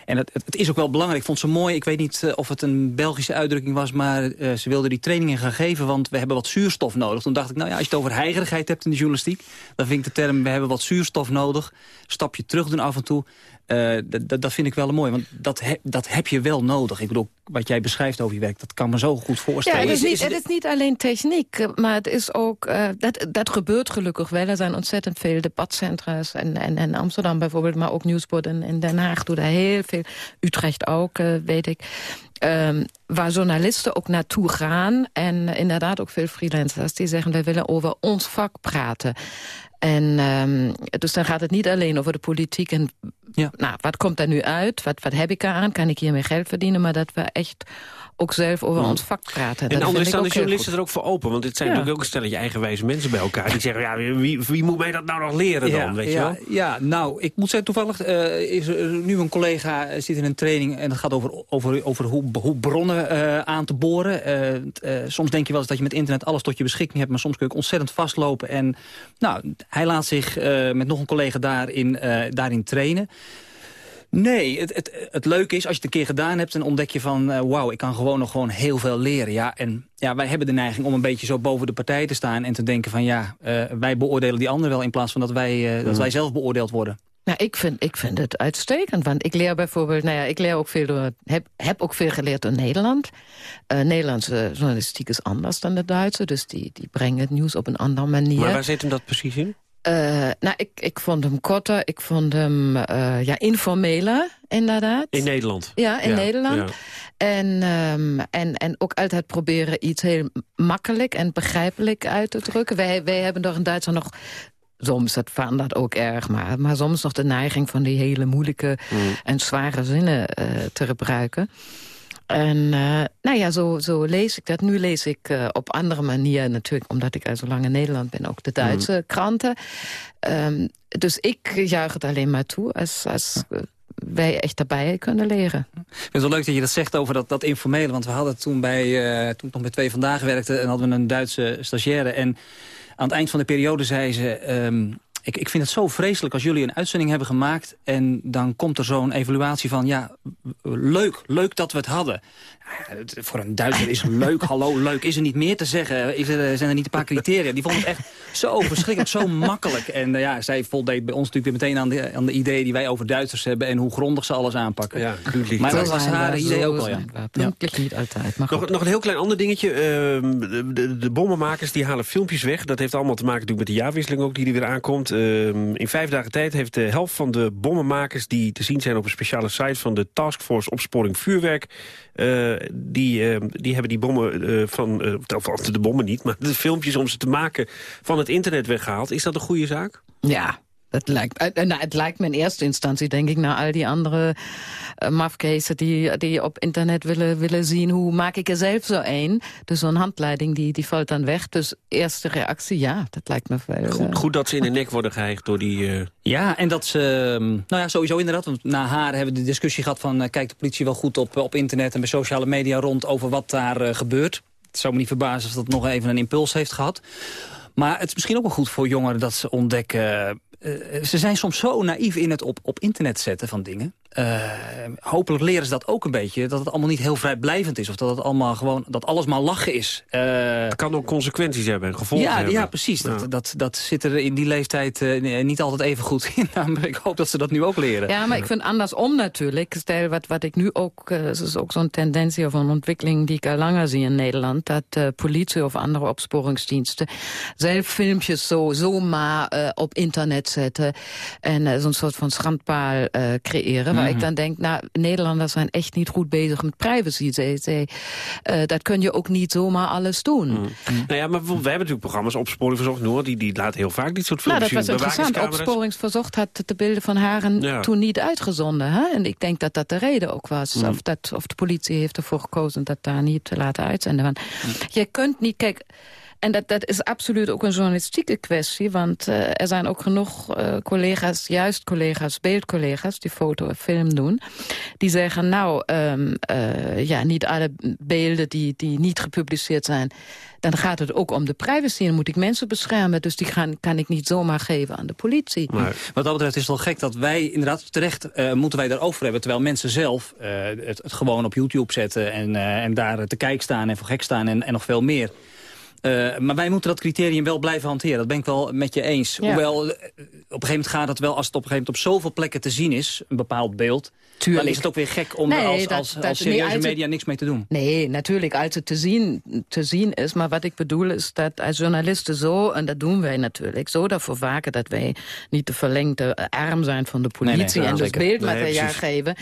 En het, het, is ook wel belangrijk. Ik vond ze mooi. Ik weet niet uh, of het een Belgische uitdrukking was... maar ze wilden die trainingen gaan geven, want we hebben wat zuurstof nodig. Toen dacht ik, nou ja, als je het over heigerigheid hebt in de journalistiek... dan vind ik de term, we hebben wat zuurstof nodig. Stapje terug doen af en toe. Uh, dat vind ik wel mooi, want dat, he, dat heb je wel nodig. Ik bedoel, wat jij beschrijft over je werk, dat kan me zo goed voorstellen. Ja, het is niet, het is niet alleen techniek, maar het is ook... Uh, dat, dat gebeurt gelukkig wel. Er zijn ontzettend veel debatcentra's. En, en, en Amsterdam bijvoorbeeld, maar ook Nieuwsbord en in Den Haag doet daar heel veel. Utrecht ook, uh, weet ik. Um, waar journalisten ook naartoe gaan. En inderdaad ook veel freelancers die zeggen... wij willen over ons vak praten. En um, dus dan gaat het niet alleen over de politiek en ja. nou, wat komt er nu uit? Wat, wat heb ik eraan? Kan ik hiermee geld verdienen? Maar dat we echt ook zelf over ons vak praten. En anders staan de journalisten er ook voor open. Want het zijn ja. natuurlijk ook een stelletje eigenwijze mensen bij elkaar. Die zeggen, ja, wie, wie moet mij dat nou nog leren dan? Ja, weet ja, je wel? ja, nou, ik moet zeggen, toevallig uh, is er nu een collega zit in een training... en dat gaat over, over, over hoe, hoe bronnen uh, aan te boren. Uh, soms denk je wel eens dat je met internet alles tot je beschikking hebt... maar soms kun je ook ontzettend vastlopen. En nou, hij laat zich met nog een collega daarin, daarin trainen... Nee, het, het, het leuke is, als je het een keer gedaan hebt... dan ontdek je van, uh, wauw, ik kan gewoon nog gewoon heel veel leren. Ja, en ja, wij hebben de neiging om een beetje zo boven de partij te staan... en te denken van, ja, uh, wij beoordelen die ander wel... in plaats van dat wij, uh, dat wij zelf beoordeeld worden. Nou, ik vind, ik vind het uitstekend, want ik leer bijvoorbeeld... Nou ja, ik leer ook veel door, heb, heb ook veel geleerd door Nederland. Uh, Nederlandse journalistiek is anders dan de Duitse, dus die, die brengen het nieuws op een andere manier. Maar waar zit hem dat precies in? Uh, nou, ik, ik vond hem korter, ik vond hem uh, ja, informeler, inderdaad. In Nederland? Ja, in ja, Nederland. Ja. En, um, en, en ook altijd proberen iets heel makkelijk en begrijpelijk uit te drukken. Wij, wij hebben toch in Duitsland nog soms, dat ook erg, maar, maar soms nog de neiging van die hele moeilijke mm. en zware zinnen uh, te gebruiken. En uh, nou ja, zo, zo lees ik dat. Nu lees ik uh, op andere manier natuurlijk, omdat ik al zo lang in Nederland ben, ook de Duitse mm. kranten. Um, dus ik juich het alleen maar toe als, als wij echt daarbij kunnen leren. Ik vind het wel leuk dat je dat zegt over dat, dat informele. Want we hadden toen, bij, uh, toen ik nog bij Twee Vandaag werkte... en hadden we een Duitse stagiaire. En aan het eind van de periode zei ze... Um, ik, ik vind het zo vreselijk als jullie een uitzending hebben gemaakt... en dan komt er zo'n evaluatie van... ja, leuk, leuk dat we het hadden. Voor een Duitser is leuk, hallo, leuk. Is er niet meer te zeggen? Is er, zijn er niet een paar criteria? Die vond het echt zo verschrikkelijk, zo makkelijk. En uh, ja, zij voldeed bij ons natuurlijk meteen aan de, aan de ideeën die wij over Duitsers hebben... en hoe grondig ze alles aanpakken. Ja, maar dat was haar idee ook wel, ja. ja. niet altijd. Nog, nog, een heel klein ander dingetje. Uh, de, de, de, bommenmakers die halen filmpjes weg. Dat heeft allemaal te maken natuurlijk met de jaarwisseling ook die er weer aankomt. Uh, in vijf dagen tijd heeft de helft van de bommenmakers... die te zien zijn op een speciale site van de Taskforce Opsporing Vuurwerk... Uh, die, uh, die hebben die bommen uh, van, of de bommen niet, maar de filmpjes om ze te maken van het internet weggehaald. Is dat een goede zaak? Ja, dat lijkt, uh, nou, het lijkt me in eerste instantie, denk ik, naar al die andere uh, mafkezen die, die op internet willen, willen zien hoe maak ik er zelf zo een. Dus zo'n handleiding die, die valt dan weg. Dus eerste reactie, ja, dat lijkt me veel. Goed, goed dat ze in de nek worden geheigd door die... Uh... Ja, en dat ze, nou ja, sowieso inderdaad, want na haar hebben we de discussie gehad van, kijkt de politie wel goed op, op internet en bij sociale media rond over wat daar gebeurt. Het zou me niet verbazen als dat nog even een impuls heeft gehad. Maar het is misschien ook wel goed voor jongeren dat ze ontdekken... Uh, ze zijn soms zo naïef in het op, op internet zetten van dingen. Uh, hopelijk leren ze dat ook een beetje. Dat het allemaal niet heel vrijblijvend is. Of dat het allemaal gewoon, dat alles maar lachen is. Uh, het kan ook consequenties hebben en gevolgen ja, hebben. Ja, precies. Ja. Dat, dat, dat zit er in die leeftijd uh, niet altijd even goed in. Maar ik hoop dat ze dat nu ook leren. Ja, maar ik vind andersom natuurlijk. Stel, wat, wat ik nu ook... Het is ook zo'n tendentie of een ontwikkeling die ik al langer zie in Nederland. Dat politie of andere opsporingsdiensten zelf filmpjes zo, zomaar op internet zetten. En zo'n soort van schandpaal creëren waar Mhm. ik dan denk, nou, Nederlanders zijn echt niet goed bezig met privacy. Ze, eh, dat kun je ook niet zomaar alles doen. Nou ja, maar we hebben natuurlijk programma's Opsporing Verzocht Noord... die, die laten heel vaak dit soort Nou, filmpjes dat was interessant. Opsporingsverzocht had de beelden van Haren Ja. toen niet uitgezonden. Hè? En ik denk dat dat de reden ook was. Mm. Of, dat, of de politie heeft ervoor gekozen dat daar niet te laten uitzenden. Want je kunt niet... Kijk, en dat, dat is absoluut ook een journalistieke kwestie. Want eh, er zijn ook genoeg eh, collega's, juist collega's, beeldcollega's... die foto en film doen. Die zeggen, nou, ehm, eh, ja, niet alle beelden die, die niet gepubliceerd zijn... dan gaat het ook om de privacy en moet ik mensen beschermen. Dus die gaan, kan ik niet zomaar geven aan de politie. Wat dat betreft is het wel gek dat wij inderdaad terecht eh, moeten wij daarover hebben. Terwijl mensen zelf eh, het, het gewoon op YouTube zetten en, eh, en daar te kijk staan en voor gek staan en, en nog veel meer. Eh, maar wij moeten dat criterium wel blijven hanteren. Dat ben ik wel met je eens. Ja. Hoewel, eh, op een gegeven moment gaat het wel... als het op een gegeven moment op zoveel plekken te zien is... een bepaald beeld... Tuurlijk. dan is het ook weer gek om er als, dat- als, als serieuze media niks mee te doen. Nee, natuurlijk, als het te zien, te zien is. Maar wat ik bedoel is dat als journalisten zo, en dat doen wij natuurlijk... zo daarvoor waken dat wij niet de verlengde arm zijn van de nee, politie... ja, en dus beeldmateriaal geven.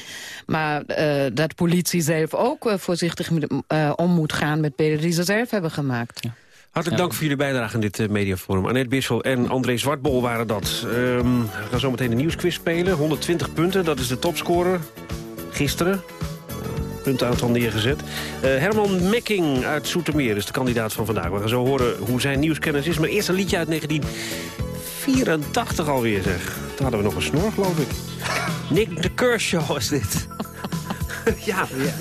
Maar eh, dat politie zelf ook voorzichtig met- om moet gaan met beelden die ze zelf hebben gemaakt. Hartelijk dank voor jullie bijdrage aan dit eh, mediaforum. Annette Bissel en André Zwartbol waren dat. Ehm, we gaan zo meteen een nieuwsquiz spelen. 120 punten, dat is de topscorer. Gisteren. Eh, Puntenaantal neergezet. Eh, Herman Mekking uit Soetermeer is de kandidaat van vandaag. We gaan zo horen hoe zijn nieuwskennis is. Maar eerst een liedje uit 1984 alweer, zeg. Toen hadden we nog een snor, geloof ik. Nick de Kershaw was dit. ja, ja.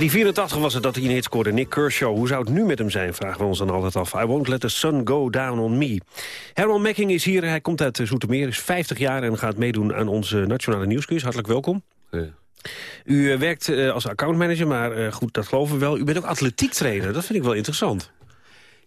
1984 was het dat hij een hit scoorde. Nick Kershaw. Hoe zou het nu met hem zijn, vragen we ons dan altijd af. I won't let the sun go down on me. Herman Mekking is hier. Hij komt uit Zoetermeer, is 50 jaar... en gaat meedoen aan onze Nationale Nieuwsquiz. Hartelijk welkom. U eh, werkt eh, als accountmanager, maar eh, goed, dat geloven we wel. U bent ook atletiektrainer. Dat vind ik wel interessant.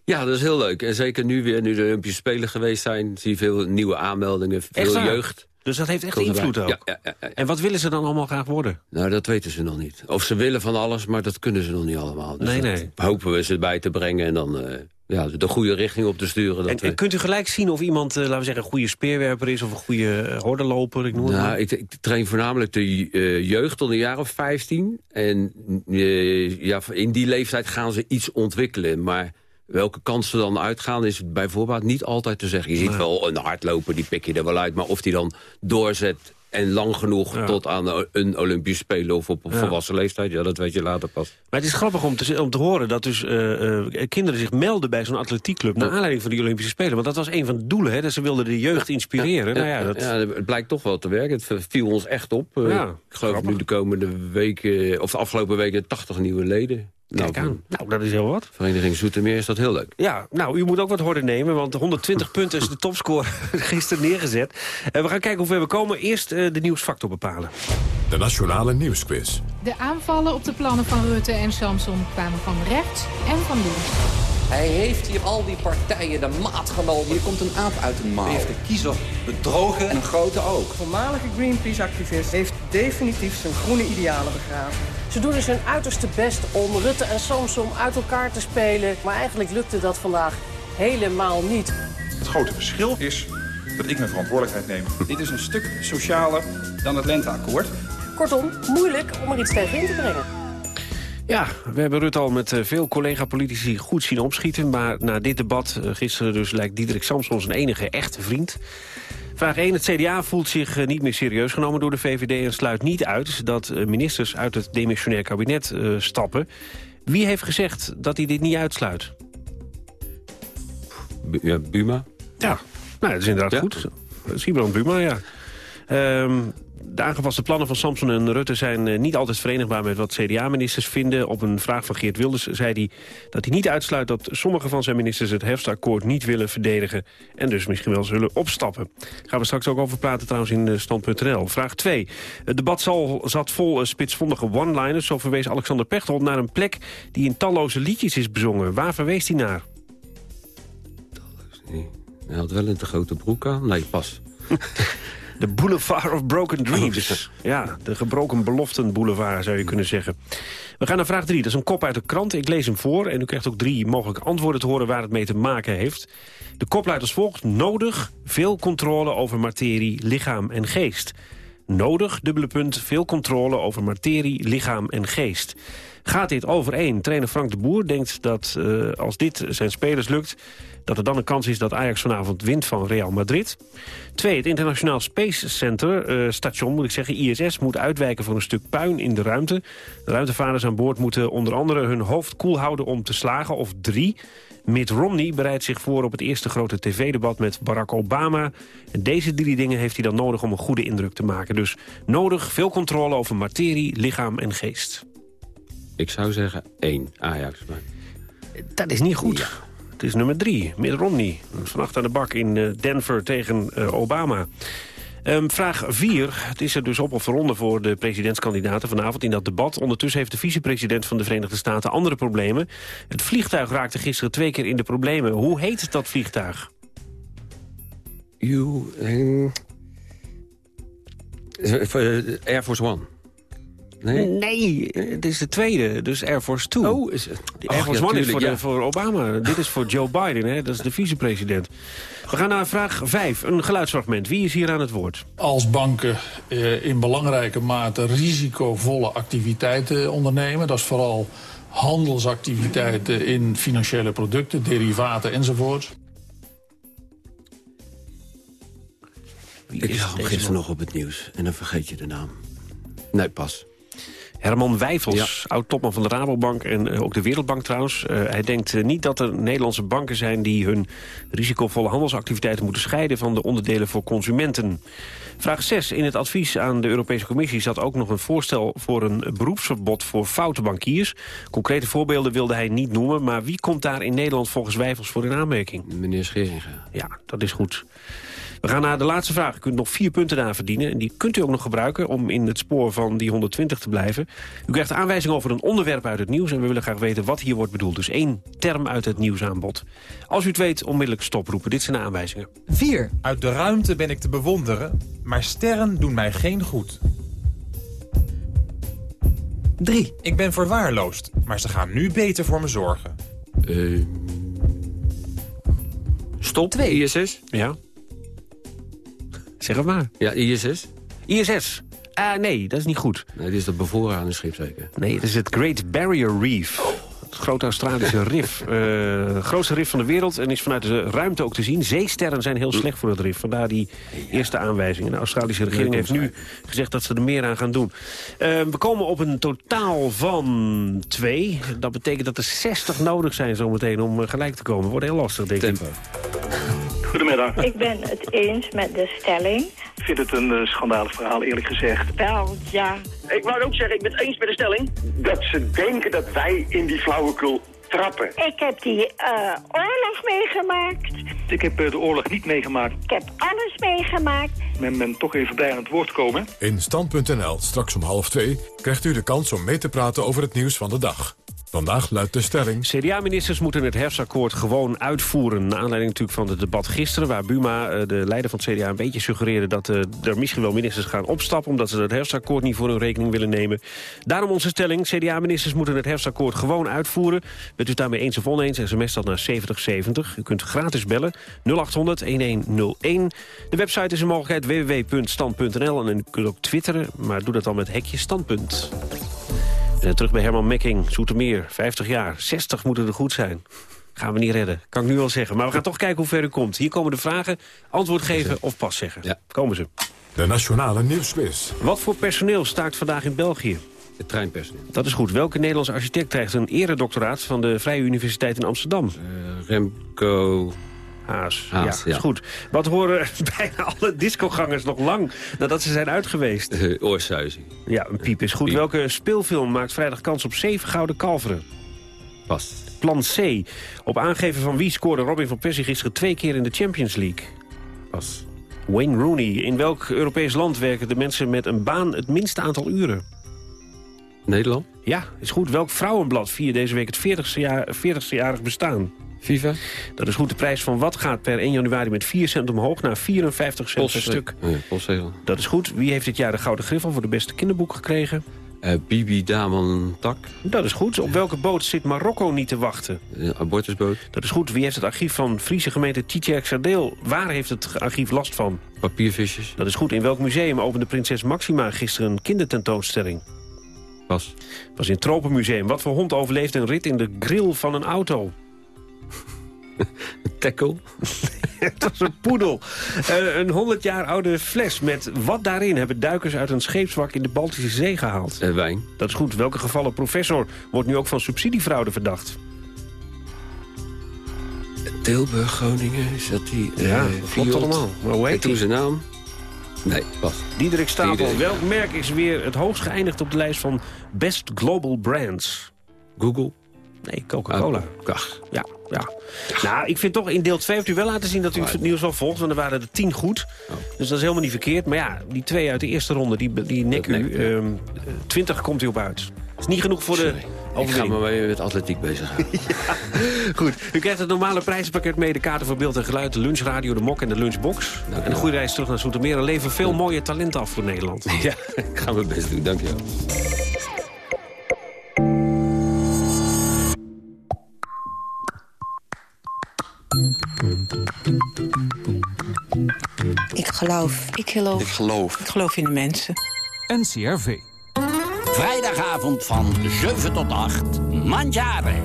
Ja, dat is heel leuk. En zeker nu weer, nu de Olympische Spelen geweest zijn... zie je veel nieuwe aanmeldingen, veel jeugd. Dus dat heeft echt invloed ook? Ja, ja, ja. En wat willen ze dan allemaal graag worden? Nou, dat weten ze nog niet. Of ze willen van alles, maar dat kunnen ze nog niet allemaal. Dus Nee, dat nee. hopen we ze erbij te brengen en dan eh, ja, de goede richting op te sturen. Dat En, kunt u gelijk zien of iemand, eh, laten we zeggen, een goede speerwerper is... of een goede eh, hordenloper, ik noem het Nou, maar. ik, ik train voornamelijk de jeugd tot een jaar of 15. En ja, in die leeftijd gaan ze iets ontwikkelen. Maar welke kant ze dan uitgaan is bijvoorbeeld niet altijd te zeggen. Je ziet wel een hardloper, die pik je er wel uit. Maar of die dan doorzet en lang genoeg tot aan een Olympisch Spelen of op een Ja. volwassen leeftijd. Ja, dat weet je later pas. Maar het is grappig om te, om te horen dat dus eh, eh, kinderen zich melden bij zo'n atletiekclub... naar aanleiding van die Olympische Spelen. Want dat was een van de doelen, hè, dat ze wilden de jeugd inspireren. nou ja, dat... ja, het blijkt toch wel te werken. Het viel ons echt op. Eh, Ja, ik geloof nu de komende weken, of de afgelopen weken, 80 nieuwe leden. Kijk aan. Nou, dat is heel wat. Vereniging Zoetermeer is dat heel leuk. Ja, nou, u moet ook wat horden nemen, want 120 punten is de topscore gisteren neergezet. En we gaan kijken hoe ver we komen. Eerst eh, de nieuwsfactor bepalen. De Nationale Nieuwsquiz. De aanvallen op de plannen van Rutte en Samson kwamen van rechts en van links. Hij heeft hier al die partijen de maat genomen. Hier komt een aap uit de mouw. Hij heeft de kiezer bedrogen en een grote ook. voormalige Greenpeace-activist heeft definitief zijn groene idealen begraven. Ze doen dus hun uiterste best om Rutte en Samsom uit elkaar te spelen. Maar eigenlijk lukte dat vandaag helemaal niet. Het grote verschil is dat ik mijn verantwoordelijkheid neem. Dit is een stuk socialer dan het lenteakkoord. Kortom, moeilijk om er iets tegen in te brengen. Ja, we hebben Rutte al met eh, veel collega-politici goed zien opschieten... maar na dit debat eh, gisteren dus lijkt Diederik Samson zijn enige echte vriend. Vraag 1. Het CDA voelt zich eh, niet meer serieus genomen door de VVD... en sluit niet uit dat eh, ministers uit het demissionair kabinet eh, stappen. Wie heeft gezegd dat hij dit niet uitsluit? Ja, Buma? Ja, nou, dat is inderdaad goed. Sibrand Buma, ja. Ehm, de aangepaste plannen van Samson en Rutte zijn eh, niet altijd verenigbaar met wat CDA-ministers vinden. Op een vraag van Geert Wilders zei hij dat hij niet uitsluit dat sommige van zijn ministers het herfstakkoord niet willen verdedigen en dus misschien wel zullen opstappen. Gaan we straks ook over praten trouwens in eh, stand.nl. Vraag 2. Het debat zal, zat vol eh, spitsvondige one-liners. Zo verwees Alexander Pechtold naar een plek die in talloze liedjes is bezongen. Waar verwees hij naar? Hij had wel een te grote broek aan. Nee, pas. De Boulevard of Broken Dreams. Ja, de gebroken beloften boulevard zou je kunnen zeggen. We gaan naar vraag 3. Dat is een kop uit de krant. Ik lees hem voor en u krijgt ook drie mogelijke antwoorden te horen waar het mee te maken heeft. De kop luidt als volgt. Nodig veel controle over materie, lichaam en geest. Nodig, dubbele punt, veel controle over materie, lichaam en geest. Gaat dit overeen? Trainer Frank de Boer denkt dat eh, als dit zijn spelers lukt... dat er dan een kans is dat Ajax vanavond wint van Real Madrid. Twee, het Internationaal Space Center, eh, station moet ik zeggen, ISS... moet uitwijken voor een stuk puin in de ruimte. De ruimtevaarders aan boord moeten onder andere hun hoofd koel houden om te slagen. Of drie, Mitt Romney bereidt zich voor op het eerste grote tv-debat met Barack Obama. Deze drie dingen heeft hij dan nodig om een goede indruk te maken. Dus nodig veel controle over materie, lichaam en geest. Ik zou zeggen één, Ajax. Maar... Dat is niet goed. Het is nummer drie, Mitt Romney. Vannacht aan de bak in eh, Denver tegen eh, Obama. Ehm, vraag 4. Het is er dus op of eronder voor de presidentskandidaten vanavond in dat debat. Ondertussen heeft de vicepresident van de Verenigde Staten andere problemen. Het vliegtuig raakte gisteren twee keer in de problemen. Hoe heet dat vliegtuig? You, eh, Air Force One. Nee? Nee, het is de tweede, dus Air Force 2. Oh, is het? Die Air Ach, Force ja, One is voor, ja. de, voor Obama. Dit is voor Joe Biden, hè? dat is de vicepresident. We gaan naar vraag 5, een geluidsfragment. Wie is hier aan het woord? Als banken eh, in belangrijke mate risicovolle activiteiten ondernemen... dat is vooral handelsactiviteiten in financiële producten, derivaten enzovoort... Ik zag hem gisteren nog op het nieuws en dan vergeet je de naam. Nee, pas. Herman Wijfels, oud-topman van de Rabobank en eh, ook de Wereldbank trouwens. Eh, hij denkt eh, niet dat er Nederlandse banken zijn... die hun risicovolle handelsactiviteiten moeten scheiden... van de onderdelen voor consumenten. Vraag 6. In het advies aan de Europese Commissie zat ook nog een voorstel... voor een beroepsverbod voor foute bankiers. Concrete voorbeelden wilde hij niet noemen... maar wie komt daar in Nederland volgens Wijfels voor in aanmerking? Meneer Scheringa. Ja, dat is goed. We gaan naar de laatste vraag. U kunt nog vier punten daar verdienen. En die kunt u ook nog gebruiken om in het spoor van die 120 te blijven. U krijgt aanwijzing over een onderwerp uit het nieuws. En we willen graag weten wat hier wordt bedoeld. Dus één term uit het nieuwsaanbod. Als u het weet, onmiddellijk stoproepen. Dit zijn de aanwijzingen. 4. Uit de ruimte ben ik te bewonderen, maar sterren doen mij geen goed. 3. Ik ben verwaarloosd, maar ze gaan nu beter voor me zorgen. Stop, 2. ISS? Ja. Zeg het maar. Ja, ISS? ISS. Ah, nee, dat is niet goed. Nee, dit is dat een schip zeker. Nee, het is het Great Barrier Reef. Het grote Australische rif. Uh, grootste rif van de wereld en is vanuit de ruimte ook te zien. Zeesterren zijn heel slecht voor het rif. Vandaar die eerste aanwijzing. De Australische regering heeft nu gezegd dat ze er meer aan gaan doen. Uh, we komen op een totaal van twee. Dat betekent dat er 60 nodig zijn zometeen om gelijk te komen. Wordt heel lastig, denk ik. Goedemiddag. Ik ben het eens met de stelling. Ik vind het een uh, schandalig verhaal, eerlijk gezegd. Wel, ja. Ik wou ook zeggen, ik ben het eens met de stelling. Dat ze denken dat wij in die flauwekul trappen. Ik heb die uh, oorlog meegemaakt. Ik heb uh, de oorlog niet meegemaakt. Ik heb alles meegemaakt. Men ben toch even blij aan het woord komen. In Stand.nl, straks om half twee, krijgt u de kans om mee te praten over het nieuws van de dag. Vandaag luidt de stelling... CDA-ministers moeten het herfstakkoord gewoon uitvoeren. Naar aanleiding natuurlijk van het debat gisteren... waar Buma, eh, de leider van het CDA, een beetje suggereerde... dat er misschien wel ministers gaan opstappen... omdat ze het herfstakkoord niet voor hun rekening willen nemen. Daarom onze stelling. CDA-ministers moeten het herfstakkoord gewoon uitvoeren. Bent u het daarmee eens of oneens? SMS dat naar 7070. U kunt gratis bellen. 0800-1101. De website is een mogelijkheid www.stand.nl. En u kunt ook twitteren, maar doe dat dan met hekje standpunt. En terug bij Herman Mekking, Zoetermeer, 50 jaar. 60 moeten er goed zijn. Gaan we niet redden, kan ik nu al zeggen. Maar we gaan toch kijken hoe ver u komt. Hier komen de vragen, antwoord geven of pas zeggen. Ja. Komen ze. De Nationale Nieuwsquiz. Wat voor personeel staakt vandaag in België? Het treinpersoneel. Dat is goed. Welke Nederlandse architect krijgt een eredoctoraat... van de Vrije Universiteit in Amsterdam? Uh, Remco... Haas. Haas ja, is goed. Wat horen bijna alle discogangers nog lang nadat ze zijn uitgeweest? Uh, oorsuizing. Ja, een piep is goed. Piep. Welke speelfilm maakt vrijdag kans op zeven gouden kalveren? Pas. Plan C. Op aangeven van wie scoorde Robin van Persie gisteren twee keer in de Champions League? Pas. Wayne Rooney. In welk Europees land werken de mensen met een baan het minste aantal uren? Nederland? Ja, is goed. Welk vrouwenblad viert deze week het 40ste, jaar, 40ste bestaan? FIFA? Dat is goed. De prijs van wat gaat per 1 januari met 4 cent omhoog naar 54 cent per stuk. Postzegel. Dat is goed. Wie heeft dit jaar de Gouden Griffel voor de beste kinderboek gekregen? Uh, Bibi Daman Tak. Dat is goed. Op welke boot zit Marokko niet te wachten? Een abortusboot. Dat is goed. Wie heeft het archief van Friese gemeente Titjerk Sardeel? Waar heeft het archief last van? Papiervisjes. Dat is goed. In welk museum opende prinses Maxima gisteren een kindertentoonstelling? Pas. was in het Tropenmuseum. Wat voor hond overleeft een rit in de grill van een auto? Tackle? het was een poedel. Uh, een 100 jaar oude fles met wat daarin hebben duikers uit een scheepswrak in de Baltische Zee gehaald. Uh, wijn. Dat is goed. Welke gevallen professor wordt nu ook van subsidiefraude verdacht? Tilburg, Groningen, is dat die... Ja, uh, klopt allemaal. Maar hoe heet die? zijn naam? Nee, pas. Diederik Stapel. Diederik. Welk merk is weer het hoogst geëindigd op de lijst van Best Global Brands? Google? Nee, Coca-Cola. Oh, ja, ja. Nou, ik vind toch, in deel 2 hebt u wel laten zien dat u het nieuws wel volgt. Want er waren er tien goed. Oh. Dus dat is helemaal niet verkeerd. Maar ja, die twee uit de eerste ronde, die, die nek u. Um, 20 komt u op uit. Dat is niet genoeg voor de Ik ga me met atletiek bezig ja, goed. U krijgt het normale prijzenpakket mee. De kaarten voor beeld en geluid, de lunchradio, de mok en de lunchbox. En een goede reis terug naar Zoetermeer. En leven veel mooie talenten af voor Nederland. Ja, ik ga mijn best doen. Dank je wel. Ik geloof. Ik geloof. Ik geloof. Ik geloof in de mensen. NCRV. Vrijdagavond van 7 tot 8. Mandjaren.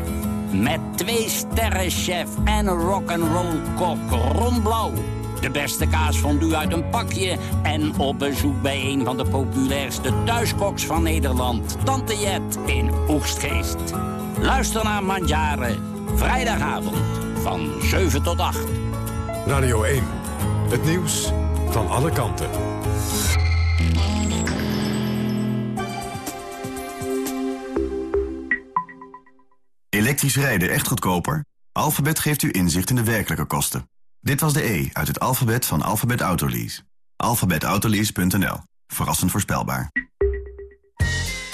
Met twee sterren chef en rock'n'roll kok Ron Blauw. De beste kaasfondue uit een pakje. En op bezoek bij een van de populairste thuiskoks van Nederland. Tante Jet in Oegstgeest. Luister naar Mandjaren. Vrijdagavond van 7 tot 8. Radio 1. Het nieuws van alle kanten. Elektrisch rijden echt goedkoper? Alphabet geeft u inzicht in de werkelijke kosten. Dit was de E uit het alfabet van Alphabet Autolease. Alphabetautolease.nl. Verrassend voorspelbaar.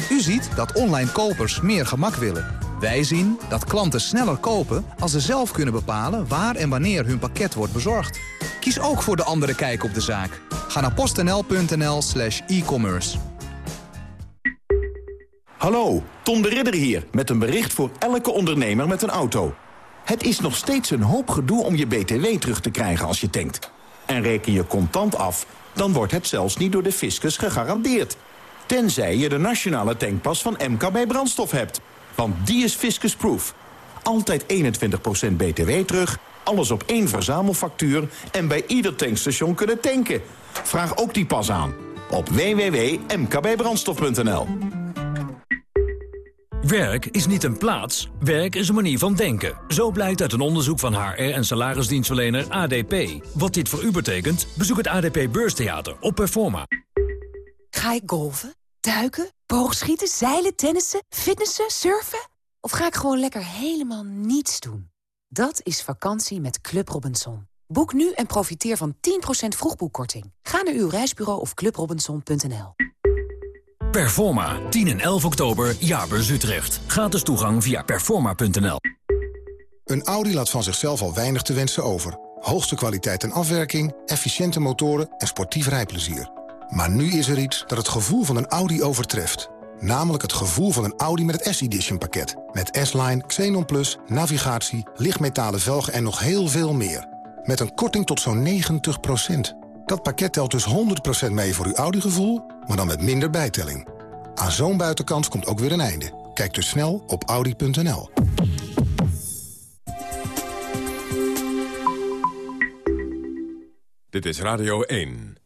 U ziet dat online kopers meer gemak willen. Wij zien dat klanten sneller kopen als ze zelf kunnen bepalen waar en wanneer hun pakket wordt bezorgd. Kies ook voor de andere kijk op de zaak. Ga naar postnl.nl slash e-commerce. Hallo, Tom de Ridder hier met een bericht voor elke ondernemer met een auto. Het is nog steeds een hoop gedoe om je BTW terug te krijgen als je tankt. En reken je contant af, dan wordt het zelfs niet door de fiscus gegarandeerd. Tenzij je de nationale tankpas van MKB Brandstof hebt. Want die is fiscusproof. Altijd 21% btw terug, alles op één verzamelfactuur... en bij ieder tankstation kunnen tanken. Vraag ook die pas aan op www.mkbbrandstof.nl. Werk is niet een plaats, werk is een manier van denken. Zo blijkt uit een onderzoek van HR en salarisdienstverlener ADP. Wat dit voor u betekent, bezoek het ADP Beurstheater op Performa. Ga ik golven, duiken, boogschieten, zeilen, tennissen, fitnessen, surfen? Of ga ik gewoon lekker helemaal niets doen? Dat is vakantie met Club Robinson. Boek nu en profiteer van 10% vroegboekkorting. Ga naar uw reisbureau of clubrobinson.nl. Performa, 10 en 11 oktober, Jaarbeurs Utrecht. Gratis toegang via performa.nl. Een Audi laat van zichzelf al weinig te wensen over. Hoogste kwaliteit en afwerking, efficiënte motoren en sportief rijplezier. Maar nu is er iets dat het gevoel van een Audi overtreft. Namelijk het gevoel van een Audi met het S-Edition pakket. Met S-Line, Xenon Plus, navigatie, lichtmetalen velgen en nog heel veel meer. Met een korting tot zo'n 90% Dat pakket telt dus 100% mee voor uw Audi-gevoel, maar dan met minder bijtelling. Aan zo'n buitenkant komt ook weer een einde. Kijk dus snel op Audi.nl. Dit is Radio 1.